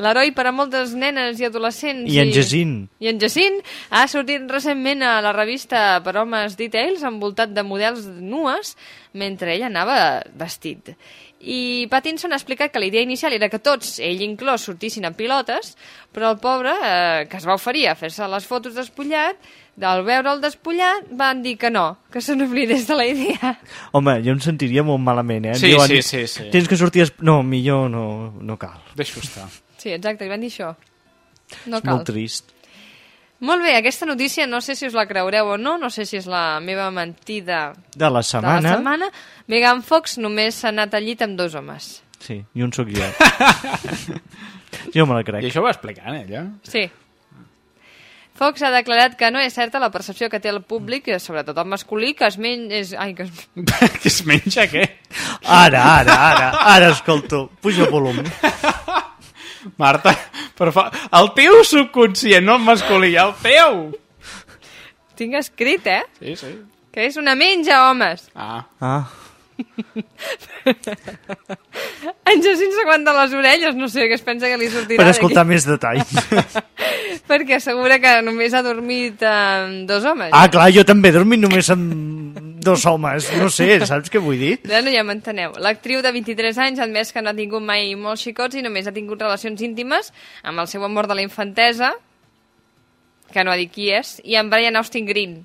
L'heroi per a moltes nenes i adolescents I en Jacint. i en Jacint ha sortit recentment a la revista per homes Details envoltat de models nues mentre ell anava vestit. I Pattinson ha explicat que la idea inicial era que tots, ell inclòs, sortissin en pilotes, però el pobre, eh, que es va oferir a fer-se les fotos despullat, al veure'l despullat, van dir que no, que se n'oblidés de la idea. Home, jo em sentiria molt malament, eh? Sí, sí, sí, sí. Tens que sortir... Es... No, millor no, no cal. Deixa-ho estar. Sí, exacte, li van dir això. No és cal. molt trist. Molt bé, aquesta notícia no sé si us la creureu o no, no sé si és la meva mentida De la de setmana... la setmana. Megan Fox només s'ha anat al llit amb dos homes. Sí, i un sóc jo. [laughs] jo me la crec. I això ho va explicant, ella. Sí. Fox ha declarat que no és certa la percepció que té el públic, eh, sobretot el masculí, que es men... És... Ai, que es... [laughs] que es menja què? Ara, ara, ara, ara, escolto. Puja el volum. [laughs] Marta, per fa... El teu subconscient, no el masculí, el teu! Tinc escrit, eh? Sí, sí. Que és una menja, homes. Ah. Ah. [laughs] En Jacint s'aguanta les orelles, no sé què es pensa que li sortirà Per escoltar més detalls. [laughs] Perquè assegura que només ha dormit amb dos homes. Ah, clar, jo també he dormit només amb dos homes. No sé, saps què vull dir? Bueno, ja m'enteneu. L'actriu de 23 anys ha admès que no ha tingut mai molts xicots i només ha tingut relacions íntimes amb el seu amor de la infantesa, que no ha dit qui és, i amb Brian Austin Green.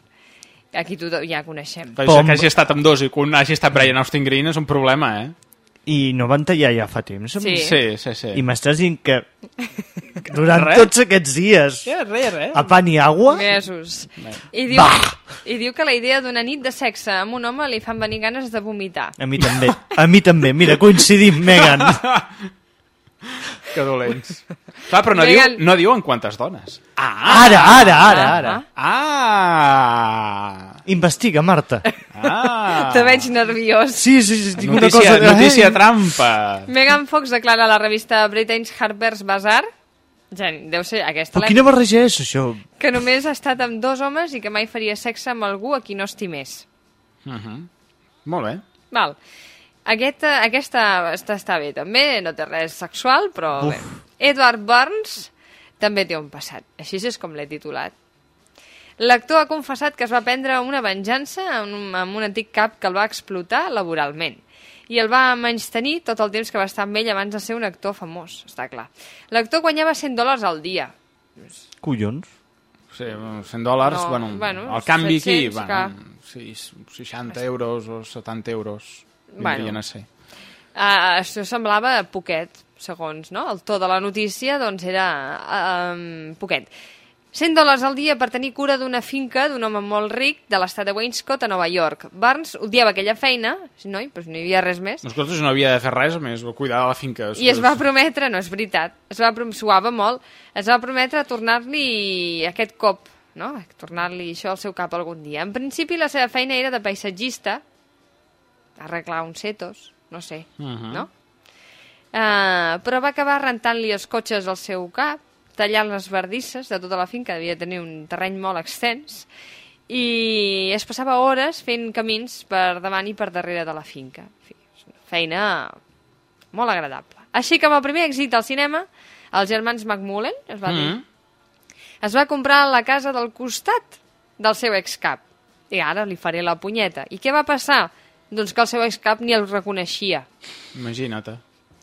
Aquí tothom ja coneixem. Però que hagi estat amb dos i que un hagi estat Brian Austin Green és un problema, eh? I no van tallar ja fa temps? Sí. Sí, sí, sí. I m'estàs dient que [laughs] durant Res. tots aquests dies Ja, res, res. a pan i agua... Mesos. I diu, I diu que la idea d'una nit de sexe amb un home li fan venir ganes de vomitar. A mi també, a mi també. Mira, coincidim, Megan. [laughs] Que dolents. Clar, però no, Megan- diu, no diuen quantes dones. Ara, ara, ara, ara. Ah! Investiga, Marta. Ah! Te veig nerviós. Sí, sí, sí, tinc una Notícia, cosa... notícia Ai. trampa. Megan Fox declara a la revista Britain's Harper's Bazaar ja, deu ser aquesta Però quina barreja és, això? que només ha estat amb dos homes i que mai faria sexe amb algú a qui no estimés. Uh -huh. Molt bé. Val. Aquesta, aquesta està, està bé, també, no té res sexual, però Uf. bé. Edward Burns també té un passat, així és com l'he titulat. L'actor ha confessat que es va prendre una venjança amb un, amb un antic cap que el va explotar laboralment i el va menystenir tot el temps que va estar amb ell abans de ser un actor famós, està clar. L'actor guanyava 100 dòlars al dia. Collons. Sí, 100 dòlars, No, bueno, bueno, el canvi aquí, 700, bueno, clar. sí, 60 euros o 70 euros Bueno. vindrien a ser. Uh, això semblava poquet, segons no? el to de la notícia, doncs era um, poquet. 100 dòlars al dia per tenir cura d'una finca d'un home molt ric de l'estat de Wainscott a Nova York. Barnes odiava aquella feina, no, doncs no hi havia res més, Nosaltres no havia de fer res més, cuidar de la finca. i es va prometre, no és veritat, es va suava molt, es va prometre tornar-li aquest cop, no? tornar-li això al seu cap algun dia. En principi la seva feina era de paisatgista, arreglar uns setos, no sé, Mhm. no? Uh, però va acabar rentant-li els cotxes al seu cap, tallant les verdisses de tota la finca, devia tenir un terreny molt extens, i es passava hores fent camins per davant i per darrere de la finca. En fi, feina molt agradable. Així que amb el primer èxit al cinema, els germans Macmullen, es va dir, Mm. es va comprar la casa del costat del seu excap. I ara li faré la punyeta. I què va passar? Doncs que el seu excap ni el reconeixia. Imagina't.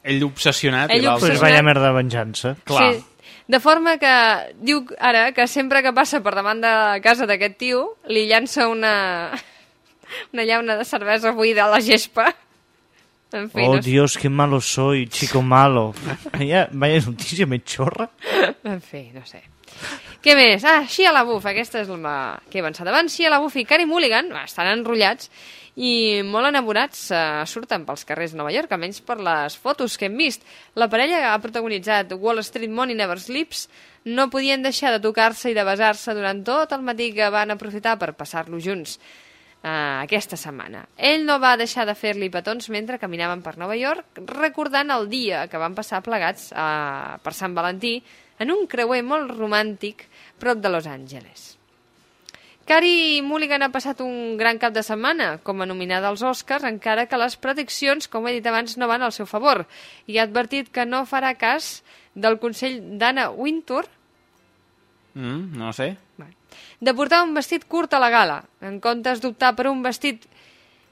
Ell obsessionat Ell i l'altre... Pues vaya merda de venjança. Clar. Sí. De forma que diu ara que sempre que passa per davant de la casa d'aquest tio li llança una, [laughs] una llauna de cervesa buida a la gespa. En fi, Oh, no sé. Dios, qué malo soy, chico malo. Vaya, vaya notícia més xorra. En fi, no sé. Què més? Ah, Shia LaBeouf, aquesta és la que he avançat abans. Shia LaBeouf i Carey Mulligan estan enrotllats i molt enamorats eh, surten pels carrers de Nova York, almenys per les fotos que hem vist. La parella ha protagonitzat Wall Street Money Never Sleeps, no podien deixar de tocar-se i de besar-se durant tot el matí que van aprofitar per passar-lo junts uh, aquesta setmana. Ell no va deixar de fer-li petons mentre caminaven per Nova York, recordant el dia que van passar plegats uh, per Sant Valentí en un creuer molt romàntic prop de Los Angeles. Carey Mulligan ha passat un gran cap de setmana com a nominada als Oscars, encara que les prediccions, com he dit abans, no van al seu favor. I ha advertit que no farà cas del consell d'Anna Wintour Mm, no sé. de portar un vestit curt a la gala, en comptes d'optar per un vestit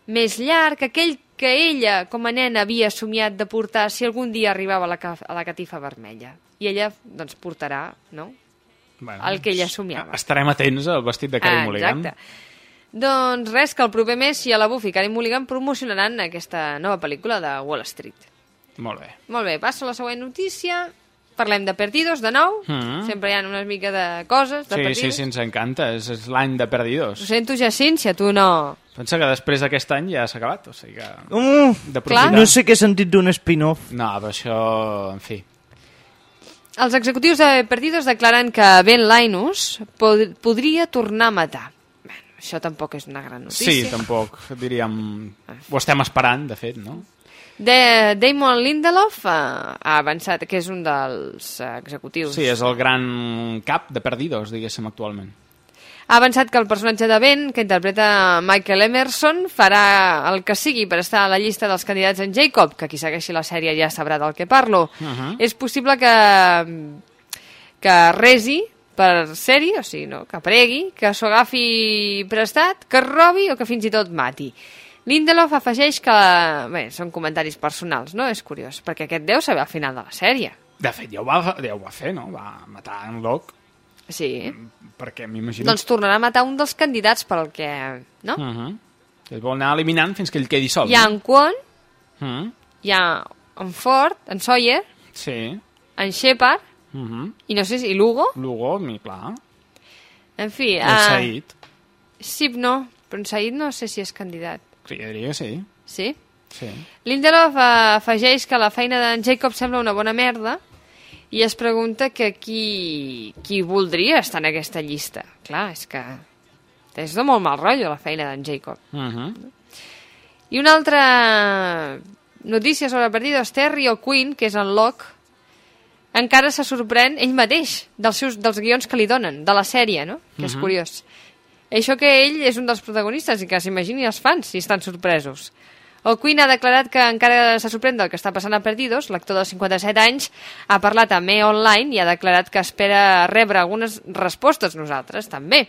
més llarg, aquell que ella, com a nena, havia somiat de portar si algun dia arribava a la, a la catifa vermella. I ella, doncs, portarà, no?, Bueno, el que ella somiava. Estarem atents al vestit de Carey Ah, Mulligan. Exacte. Doncs res, que el proper mes si a la Buffy i Carey Mulligan promocionaran aquesta nova pel·lícula de Wall Street. Molt bé. Molt bé, passo a la següent notícia. Parlem de Perdidos, de nou. Mm. Sempre hi ha una mica de coses, de Sí, Perdidos. sí, sí, ens encanta. És, és l'any de Perdidos. Ho sento, Jacint, si a tu no... Pensa que després d'aquest any ja s'ha acabat, o sigui que... Uh, D'aprofitar. no sé què he sentit d'un spin-off. No, però això, en fi. Els executius de Perdidos declaren que Ben Linus pod podria tornar a matar. Bé, això tampoc és una gran notícia. Sí, tampoc, diríem... Ho estem esperant, de fet, no? De Damon Lindelof eh, ha avançat, que és un dels executius. Sí, és el gran cap de Perdidos, diguéssim, actualment. Ha avançat que el personatge de Ben, que interpreta Michael Emerson, farà el que sigui per estar a la llista dels candidats en Jacob, que qui segueixi la sèrie ja sabrà del que parlo. Uh -huh. És possible que, que resi per sèrie, o sigui, no, que pregui, que s'ho agafi prestat, que robi o que fins i tot mati. Lindelof afegeix que... Bé, són comentaris personals, no? És curiós, perquè aquest deu saber al final de la sèrie. De fet, ja ho va, ja ho va fer, no? Va matar en Locke, Sí. perquè m'imagino... Doncs tornarà a matar un dels candidats pel que... No? Uh -huh. Es vol anar eliminant fins que ell quedi sol. Hi ha en Kwon, Uh -huh. hi ha en Ford, en Sawyer, Sí. en Shepard, Uh -huh. i no sé si Lugo. Lugo, mi clar. En fi... El ah, Said. Sí, no, però en Said no sé si és candidat. Sí, jo diria que sí. Sí? Sí. Lindelof eh, afegeix que la feina d'en Jacob sembla una bona merda i es pregunta que qui, qui voldria estar en aquesta llista. Clar, és que és de molt mal rotllo la feina d'en Jacob. Uh -huh. I una altra notícia sobre Perdidos, Terry O'Quinn, que és en Locke, encara se sorprèn ell mateix dels, seus, dels guions que li donen, de la sèrie, no? Que és Mhm. curiós. Això que ell és un dels protagonistes i que s'imagini els fans si estan sorpresos. O'Quinn ha declarat que encara se sorprèn del que està passant a Perdidos, l'actor de 57 anys ha parlat Me Online i ha declarat que espera rebre algunes respostes nosaltres, també.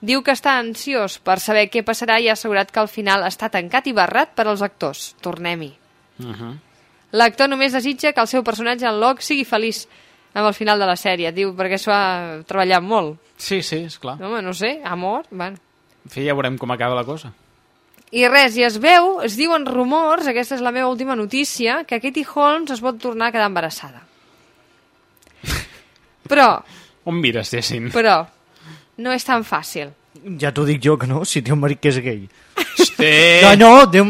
Diu que està ansiós per saber què passarà i ha assegurat que al final està tancat i barrat per als actors. Tornem-hi. Uh -huh. L'actor només desitja que el seu personatge en Locke sigui feliç amb el final de la sèrie. Diu, perquè s'ho ha treballat molt. Sí, sí, és clar. Home, no sé, amor, bueno. En fi, ja veurem com acaba la cosa. I res, i es veu, es diuen rumors, aquesta és la meva última notícia, que Katie Holmes es pot tornar a quedar embarassada. [laughs] Però, On mires, Jessin? però, no és tan fàcil. Ja t'ho dic jo que no, si té un marit que és gay. Hosti! No, no, Déu.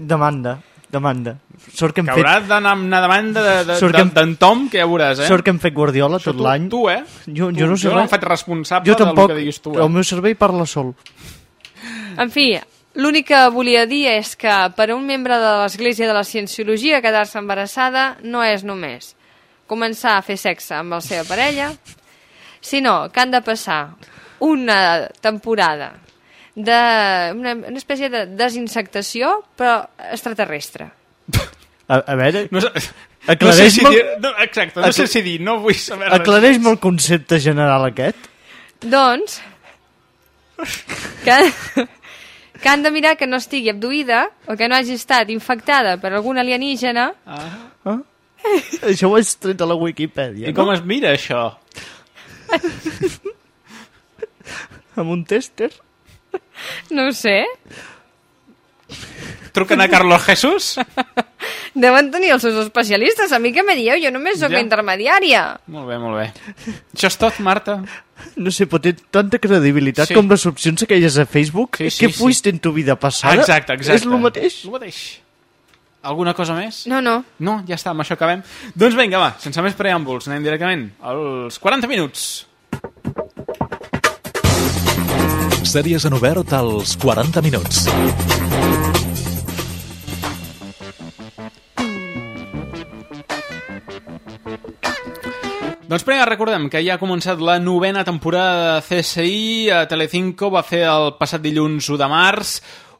Demanda, demanda. Sort que hem fet... Que haurà d'anar amb una demanda de- de- de- hem- d'en Tom, que ja veuràs, eh? Sort que hem fet Guardiola Això tot l'any. Tu, eh? Jo, Tu- jo no sé jo no em faig responsable jo del tampoc, que diguis tu, eh? El meu cervell parla sol. En fi, l'únic que volia dir és que per a un membre de l'Església de la Cienciologia quedar-se embarassada no és només començar a fer sexe amb la seva parella, sinó que han de passar una temporada de una, una espècie de desinsectació, però extraterrestre. A, a veure... No, sé- no sé si dir... No, exacte, no sé si dir, no vull saber res. aclareix-me el concepte general aquest. Doncs, que, que han de mirar que no estigui abduïda o que no hagi estat infectada per algun alienígena Ah. Ah? Això ho has tret a la Wikipedia, I com no? es mira, això? [laughs] Amb un tèster? No ho sé. Truquen a Carlos Jesús? [laughs] Deuen tenir els seus especialistes. A mi què me dieu? Jo només sóc Ja. intermediària. Molt bé, molt bé. Això és tot, Marta? No sé, però té tanta credibilitat Sí. com les opcions aquelles a Facebook. Sí, sí, ¿Qué sí. fuiste en tu vida pasada? Exacte, exacte. És el mateix? El mateix. Alguna cosa més? No, no. No, ja està, amb això acabem. Doncs vinga, va, sense més preàmbuls, anem directament als 40 minuts. Sèries en obert als 40 minuts. Doncs primer recordem que ja ha començat la novena temporada de CSI, a Telecinco va fer el passat dilluns 1 de març,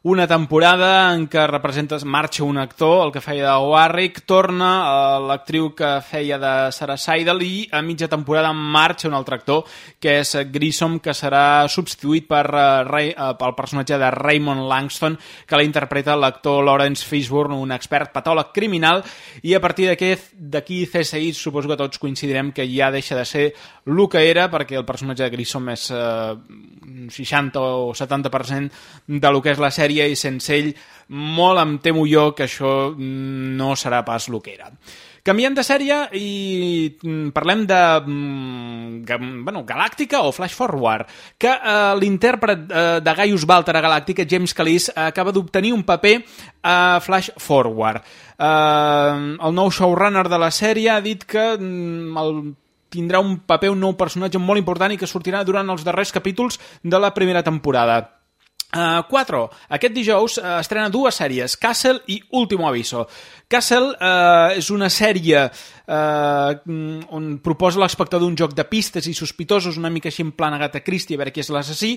una temporada en què representes marxa un actor, el que feia de Warwick, torna eh, l'actriu que feia de Sarah Seidel i a mitja temporada marxa un altre actor, que és Grissom, que serà substituït per, eh, Ray, eh, pel personatge de Raymond Langston, que l'interpreta l'actor Lawrence Fishburne, un expert patòleg criminal, i a partir d'aquí CSI suposo que tots coincidirem que ja deixa de ser el que era, perquè el personatge de Grissom és un 60 o 70% de lo que és la sèrie i sense ell molt em temo jo que això no serà pas el que era. Canviem de sèrie i mm, parlem de mm, bueno, Galàctica o Flash Forward, que eh, l'intèrpret eh, de Gaius Baltar a Galàctica, James Callis, acaba d'obtenir un paper a Flash Forward. Eh, el nou showrunner de la sèrie ha dit que mm, el tindrà un paper, un nou personatge molt important i que sortirà durant els darrers capítols de la primera temporada. Uh, 4. Aquest dijous uh, estrena dues sèries, Castle i Último Aviso. Castle uh, és una sèrie uh, on proposa l'espectador un joc de pistes i sospitosos, una mica així en plan Agatha Christie, a veure qui és l'assassí,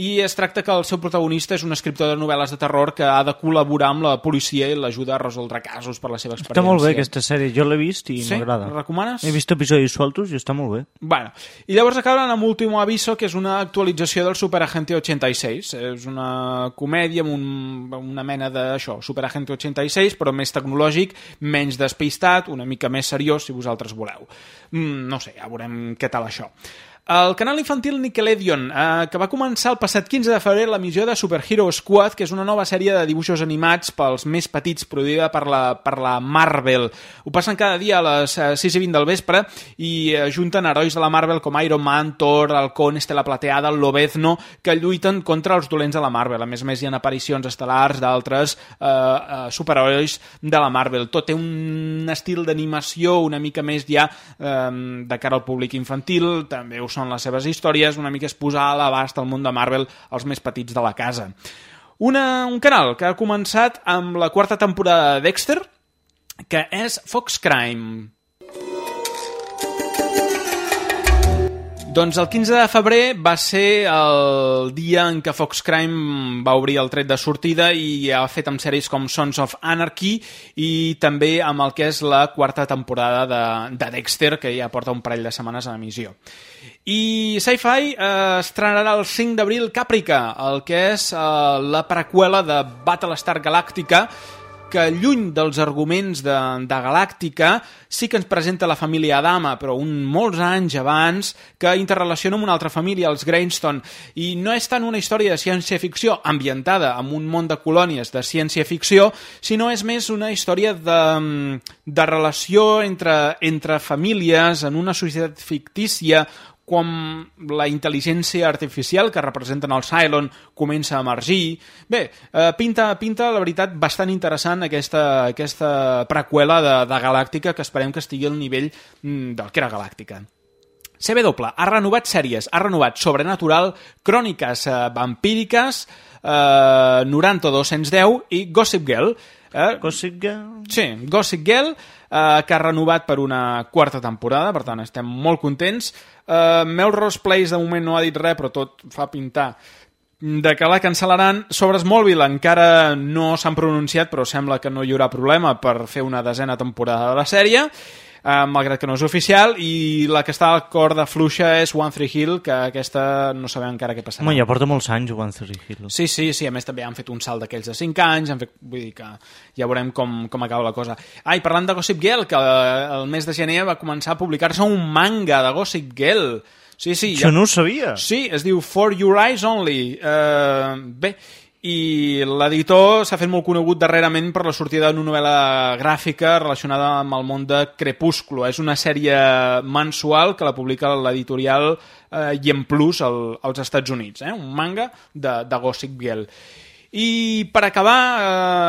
i es tracta que el seu protagonista és un escriptor de novel·les de terror que ha de col·laborar amb la policia i l'ajuda a resoldre casos per la seva experiència. Està molt bé aquesta sèrie, jo l'he vist i Sí? m'agrada. Recomanes? He vist episodis sueltos i està molt bé. Bueno, i llavors acaben amb Último Aviso, que és una actualització del Superagente 86. Una comèdia amb un, una mena d'això, Superagente 86, però més tecnològic, menys despistat, una mica més seriós, si vosaltres voleu. Mm, no sé, ja veurem què tal això. El canal infantil Nickelodeon, eh, que va començar el passat 15 de febrer l'emissió de Super Hero Squad, que és una nova sèrie de dibuixos animats pels més petits, produïda per la, per la Marvel. Ho passen cada dia a les eh, 6 i 20 del vespre i eh, junten herois de la Marvel com Iron Man, Thor, Halcón, Estela Plateada, Lobezno, que lluiten contra els dolents de la Marvel. A més a més, hi ha aparicions estel·lars d'altres eh, eh, superherois de la Marvel. Tot té un estil d'animació una mica més ja eh, de cara al públic infantil, també ho són les seves històries, una mica és posar a l'abast al món de Marvel als més petits de la casa. Una, un canal que ha començat amb la quarta temporada de Dexter, que és Fox Crime. Doncs el 15 de febrer va ser el dia en què Fox Crime va obrir el tret de sortida i ha fet amb sèries com Sons of Anarchy i també amb el que és la quarta temporada de, de Dexter, que ja porta un parell de setmanes a emissió. I Sci-Fi eh, estrenarà el 5 d'abril Caprica, el que és eh, la preqüela de Battlestar Galactica, que lluny dels arguments de, de Galàctica sí que ens presenta la família Adama, però un molts anys abans, que interrelaciona amb una altra família, els Grainston, i no és tant una història de ciència-ficció ambientada en un món de colònies de ciència-ficció, sinó és més una història de, de relació entre, entre famílies en una societat fictícia quan la intel·ligència artificial que representen el Cylon comença a emergir. Bé, eh, pinta, pinta, la veritat, bastant interessant aquesta, aquesta preqüela de, de Galàctica que esperem que estigui al nivell mm, del que era Galàctica. CW ha renovat sèries, ha renovat Sobrenatural, Cròniques eh, Vampíriques, eh, 90-210 i Gossip Girl. Eh? Gossip Girl? Sí, Gossip Girl, eh, que ha renovat per una quarta temporada, per tant estem molt contents. Eh, Melrose Place de moment no ha dit res, però tot fa pintar de que la cancel·laran. Sobre Smallville encara no s'han pronunciat, però sembla que no hi haurà problema per fer una desena temporada de la sèrie, eh, malgrat que no és oficial, i la que està al cor de fluixa és One Three Hill, que aquesta no sabem encara què passarà. Home, ja porta molts anys One Three Hill. Sí, sí, sí, a més també han fet un salt d'aquells de 5 anys, han fet, vull dir que ja veurem com, com acaba la cosa. Ah, i parlant de Gossip Girl, que el mes de gener va començar a publicar-se un manga de Gossip Girl. Sí, sí. Jo no ho sabia. Sí, es diu For Your Eyes Only. Uh, bé, i l'editor s'ha fet molt conegut darrerament per la sortida d'una novel·la gràfica relacionada amb el món de Crepúsculo. És una sèrie mensual que la publica l'editorial eh, Yen Plus al, als Estats Units, eh? un manga de, de Gossip Girl. I per acabar,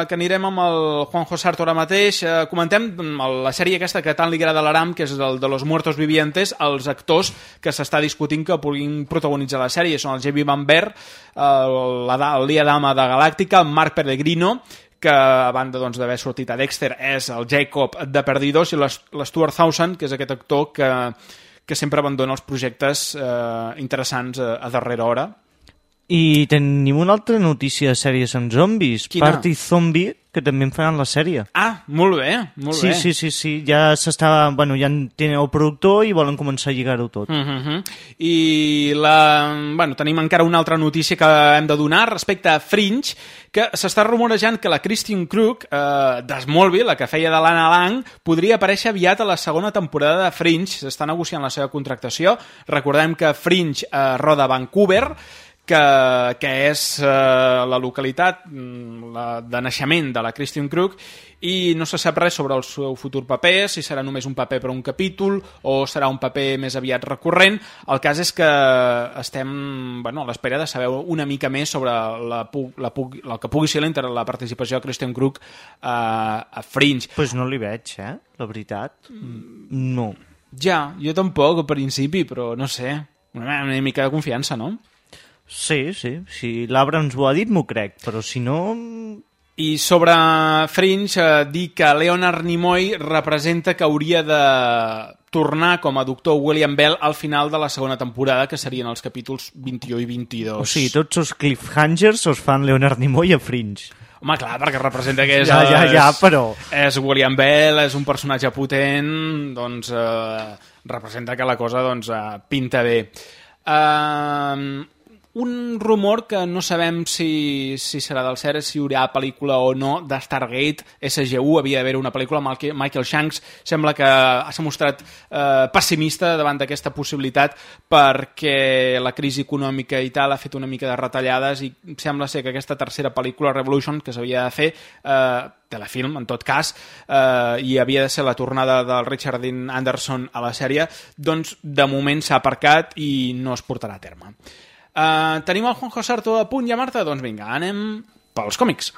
eh, que anirem amb el Juanjo Sarto ara mateix, eh, comentem la sèrie aquesta que tant li agrada a l'Aram, que és el de los muertos vivientes, els actors que s'està discutint que puguin protagonitzar la sèrie. Són el Javi Van Ver, el Lia Dama de Galàctica, el Marc Peregrino, que a banda doncs, d'haver sortit a Dexter és el Jacob de Perdidos i l'Stuart Thousand, que és aquest actor que que sempre abandona els projectes eh, interessants a, a darrera hora. I tenim una altra notícia de sèries amb zombis. Quina? Party Zombie, que també en faran la sèrie. Ah, molt bé, molt sí, bé. sí, sí, sí. Ja s'està... Bueno, ja en tenen el productor i volen començar a lligar-ho tot. Uh -huh. I la, bueno, tenim encara una altra notícia que hem de donar respecte a Fringe, que s'està rumorejant que la Christine Krug, eh, de Smallville, la que feia de l'Anna Lang, podria aparèixer aviat a la segona temporada de Fringe. S'està negociant la seva contractació. Recordem que Fringe eh, roda a Vancouver, que, que és eh, la localitat mm, la, de naixement de la Christine Krug i no se sap res sobre el seu futur paper, si serà només un paper per un capítol o serà un paper més aviat recurrent. El cas és que estem bueno, a l'espera de saber una mica més sobre la, la, pu- el que pugui ser la, la participació de Christian Krug a, a Fringe. pues no li veig, eh? La veritat. No. Ja, jo tampoc, al principi, però no sé, una, una mica de confiança, no? Sí, sí. Si l'arbre ens ho ha dit, m'ho crec. Però si no... I sobre Fringe, eh, dir que Leonard Nimoy representa que hauria de tornar com a doctor William Bell al final de la segona temporada, que serien els capítols 21 i 22. O sigui, tots els cliffhangers els fan Leonard Nimoy a Fringe. Home, clar, perquè representa que és... Ja, ja, ja, és- però- És William Bell, és un personatge potent, doncs eh, representa que la cosa doncs, eh, pinta bé. Uh, un rumor que no sabem si, si serà del cert, si hi haurà pel·lícula o no de Stargate SG-1, havia d'haver una pel·lícula, Michael Michael Shanks sembla que s'ha mostrat eh, pessimista davant d'aquesta possibilitat perquè la crisi econòmica i tal ha fet una mica de retallades i sembla ser que aquesta tercera pel·lícula, Revolution, que s'havia de fer, eh, telefilm en tot cas, eh, i havia de ser la tornada del Richard Dean Anderson a la sèrie, doncs de moment s'ha aparcat i no es portarà a terme. Uh, tenim el Juanjo Sarto a punt ja, Marta? Doncs vinga, anem pels còmics.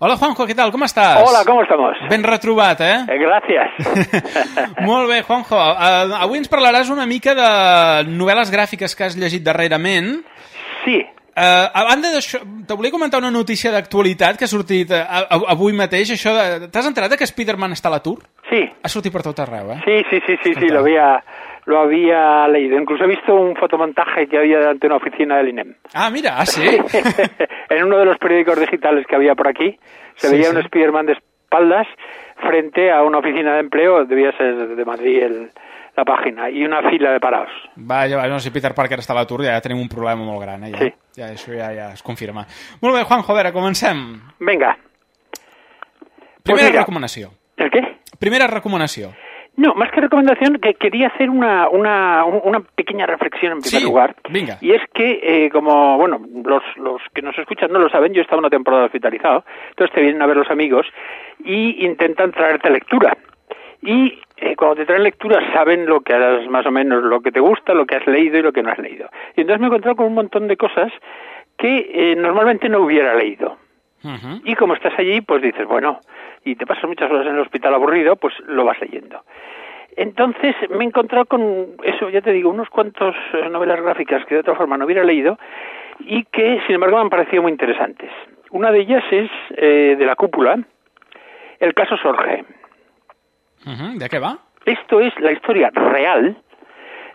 Hola Juanjo, què tal? Com estàs? Hola, ¿cómo estamos? Ben retrobat, eh? Eh, Gracias. [laughs] Molt bé, Juanjo. Uh, avui ens parlaràs una mica de novel·les gràfiques que has llegit darrerament. Sí. Uh, a banda d'això, te volia comentar una notícia d'actualitat que ha sortit uh, a- avui mateix. Això de... T'has enterat que Spider-Man està a l'atur? Sí. Ha sortit per tot arreu, eh? Sí, sí, sí, sí, sí, lo había, lo había leído. Incluso he visto un fotomontaje que había delante de una oficina del INEM. Ah, mira, ah, sí. [laughs] en uno de los periódicos digitales que había por aquí, se Sí, veía sí. un Spiderman de espaldas frente a una oficina de empleo, debía ser de Madrid el- la página, y una fila de parados. Vaja, vaja, no, si Peter Parker està a l'atur ja tenim un problema molt gran, eh? Ja, Sí. ja, això ja, ja es confirma. Molt bé, Juanjo, a veure, comencem. Venga. Primera mira. recomanació. ¿El qué? Primera recomanació. No, más que recomendación, que quería hacer una, una, una pequeña reflexión en primer Sí, lugar. venga. Y es que, eh, como, bueno, los, los que nos escuchan no lo saben, yo he estado una temporada hospitalizado, entonces te vienen a ver los amigos y intentan traerte lectura. Y eh, cuando te traen lectura saben lo que harás más o menos, lo que te gusta, lo que has leído y lo que no has leído. Y entonces me he encontrado con un montón de cosas que eh, normalmente no hubiera leído. Y como estás allí, pues dices, bueno, y te pasas muchas horas en el hospital aburrido, pues lo vas leyendo. Entonces me he encontrado con eso, ya te digo, unos cuantos eh, novelas gráficas que de otra forma no hubiera leído y que, sin embargo, me han parecido muy interesantes. Una de ellas es eh, de la cúpula, el caso Sorge. ¿De què va? Esto es la historia real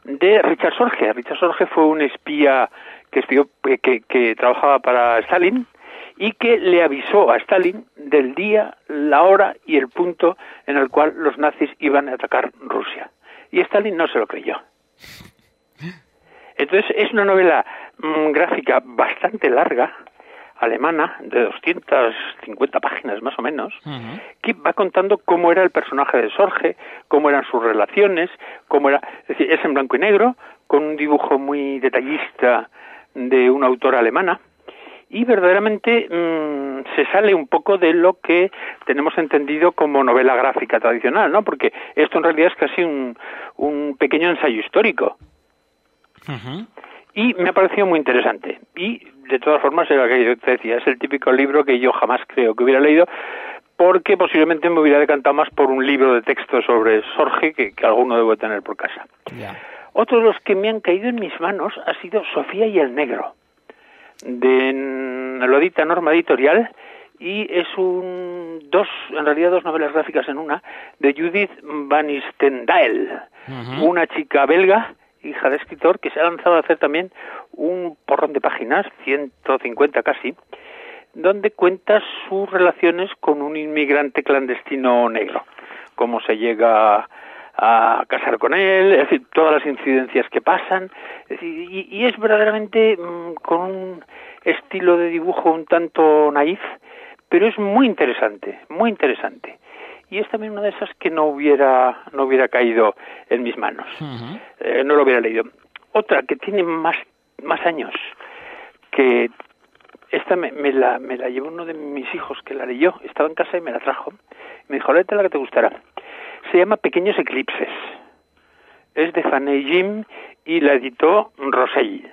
de Richard Sorge. Richard Sorge fue un espía que, espió- que, que- trabajaba para Stalin y que le avisó a Stalin del día, la hora y el punto en el cual los nazis iban a atacar Rusia. Y Stalin no se lo creyó. [laughs] Entonces es una novela mm, gráfica bastante larga, alemana, de 250 páginas más o menos, que va contando cómo era el personaje de Sorge, cómo eran sus relaciones, cómo era, es decir, es en blanco y negro, con un dibujo muy detallista de una autora alemana, y verdaderamente mm, se sale un poco de lo que tenemos entendido como novela gráfica tradicional, ¿no? Porque esto en realidad es casi un, un pequeño ensayo histórico y me ha parecido muy interesante. Y de todas formas, era lo que yo te decía, es el típico libro que yo jamás creo que hubiera leído, porque posiblemente me hubiera decantado más por un libro de texto sobre Sorge que, que alguno debo tener por casa. Otro de los que me han caído en mis manos ha sido Sofía y el Negro. de lo edita Norma Editorial y es un dos en realidad dos novelas gráficas en una de Judith Van Istendael, una chica belga hija de escritor que se ha lanzado a hacer también un porrón de páginas 150 casi donde cuenta sus relaciones con un inmigrante clandestino negro cómo se llega a casar con él, es decir, todas las incidencias que pasan, y, y es verdaderamente mm, con un estilo de dibujo un tanto naif, pero es muy interesante, muy interesante. Y es también una de esas que no hubiera, no hubiera caído en mis manos, Eh, no lo hubiera leído. Otra que tiene más, más años, que esta me, me la, me la llevó uno de mis hijos que la leyó, estaba en casa y me la trajo. Me dijo, léete la que te gustará. Se llama Pequeños Eclipses. Es de Fanny Jim y la editó Rosell.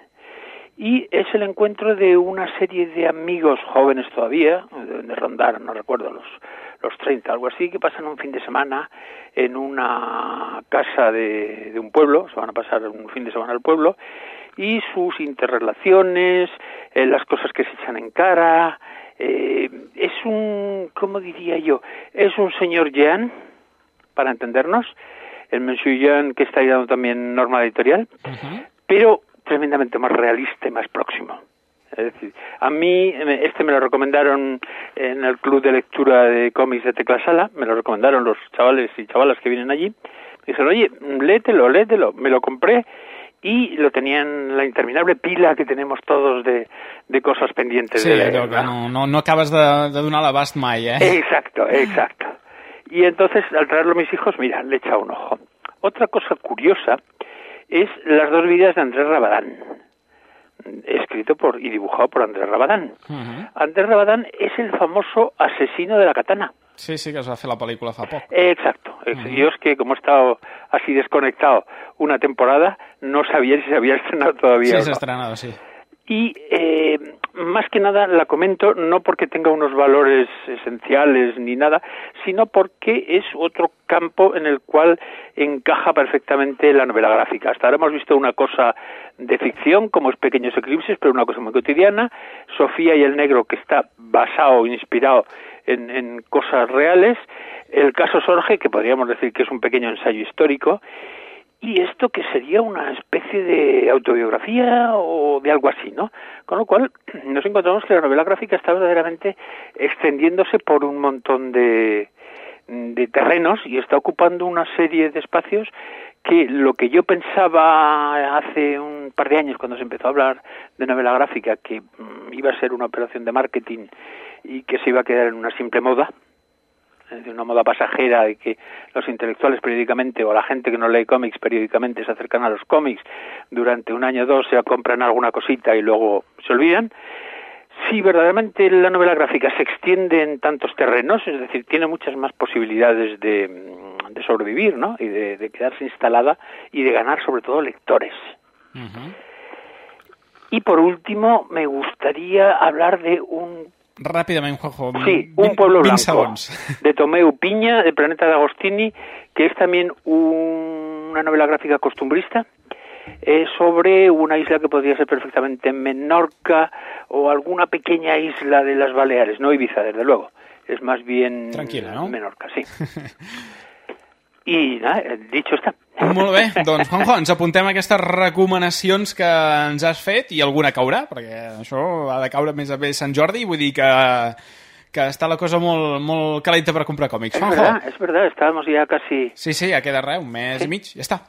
Y es el encuentro de una serie de amigos jóvenes todavía, de rondar, no recuerdo, los, los 30, algo así, que pasan un fin de semana en una casa de, de un pueblo, se van a pasar un fin de semana al pueblo, y sus interrelaciones, eh, las cosas que se echan en cara. eh, es un, ¿cómo diría yo? Es un señor Jean, para entendernos, el Monsieur Jean que está ayudando también Norma Editorial, pero tremendamente más realista y más próximo. Es decir, a mí eh, este me lo recomendaron en el club de lectura de cómics de Tecla Sala, me lo recomendaron los chavales y chavalas que vienen allí. Me dijeron, oye, léetelo, léetelo. Me lo compré y lo tenía en la interminable pila que tenemos todos de, de cosas pendientes Sí, de leer. no, no, no acabes de, de donar l'abast mai, eh? Exacto, exacto. Y entonces, al traerlo a mis hijos, mira, le he echado un ojo. Otra cosa curiosa es las dos vidas de Andrés Rabadán, escrito por y dibujado por Andrés Rabadán. Andrés Rabadán es el famoso asesino de la katana. Sí, sí, que va fer la pel·lícula fa poc. Exacto. ex- Yo es que como he estado así desconectado una temporada, no sabía si se había [laughs] estrenado todavía. Sí, o s'ha no. estrenado, sí. Y eh, más que nada la comento no porque tenga unos valores esenciales ni nada, sino porque es otro campo en el cual encaja perfectamente la novela gráfica. Hasta ahora hemos visto una cosa de ficción, como es Pequeños Eclipses, pero una cosa muy cotidiana. Sofía y el Negro, que está basado, inspirado en, en cosas reales. El caso Sorge, que podríamos decir que es un pequeño ensayo histórico y esto que sería una especie de autobiografía o de algo así, ¿no? Con lo cual [clears throat] nos encontramos que la novela gráfica está verdaderamente extendiéndose por un montón de, de terrenos y está ocupando una serie de espacios que lo que yo pensaba hace un par de años cuando se empezó a hablar de novela gráfica que mm, iba a ser una operación de marketing y que se iba a quedar en una simple moda, de una moda pasajera de que los intelectuales periódicamente o la gente que no lee cómics periódicamente se acercan a los cómics durante un año o dos, se compran alguna cosita y luego se olvidan. Si verdaderamente la novela gráfica se extiende en tantos terrenos, es decir, tiene muchas más posibilidades de, mm, de sobrevivir, ¿no? Y de, de quedarse instalada y de ganar sobre todo lectores. Y por último, me gustaría hablar de un Ràpidament, Juanjo. Sí, Un pueblo 20 blanco de Tomeu Piña, de Planeta de Agostini, que es también un- una novela gráfica costumbrista eh, sobre una isla que podría ser perfectamente Menorca o alguna pequeña isla de las Baleares, no Ibiza, desde luego. Es más bien Tranquila, no? Menorca, sí. [laughs] I nada, dicho está. Molt bé, doncs Juanjo, ens apuntem aquestes recomanacions que ens has fet i alguna caurà, perquè això ha de caure més a més Sant Jordi, vull dir que, que està la cosa molt, molt calenta per comprar còmics. Es Juanjo, verdad, es verdad, estábamos ya casi... sí, sí, ja queda res, un mes i mig, ja està.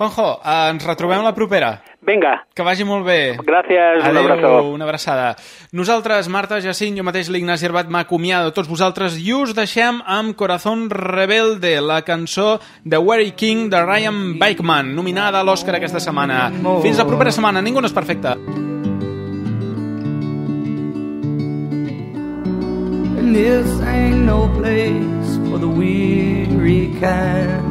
Juanjo, eh, ens retrobem la propera. Venga. Que vagi molt bé. Gràcies, un Adéu, abrazo. una abraçada. Nosaltres, Marta, Jacint, jo mateix l'Ignasi Herbat m'acomiado tots vosaltres i us deixem amb Corazón Rebelde, la cançó de Weary King de Ryan Bikeman, nominada a l'Oscar aquesta setmana. Fins la propera setmana, ningú no és perfecte. This ain't no place for the weary kind.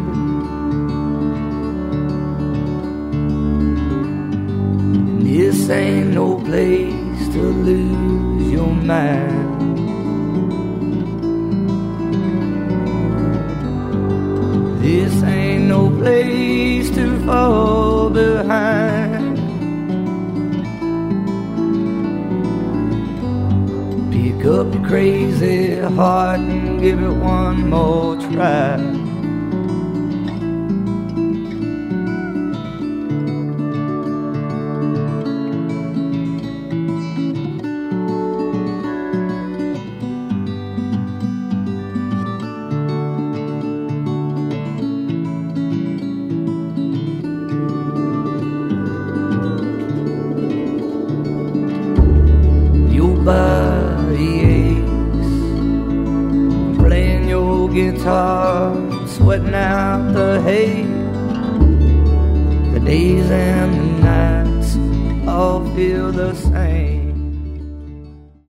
This ain't no place to lose your mind. This ain't no place to fall behind. Up your crazy heart and give it one more try.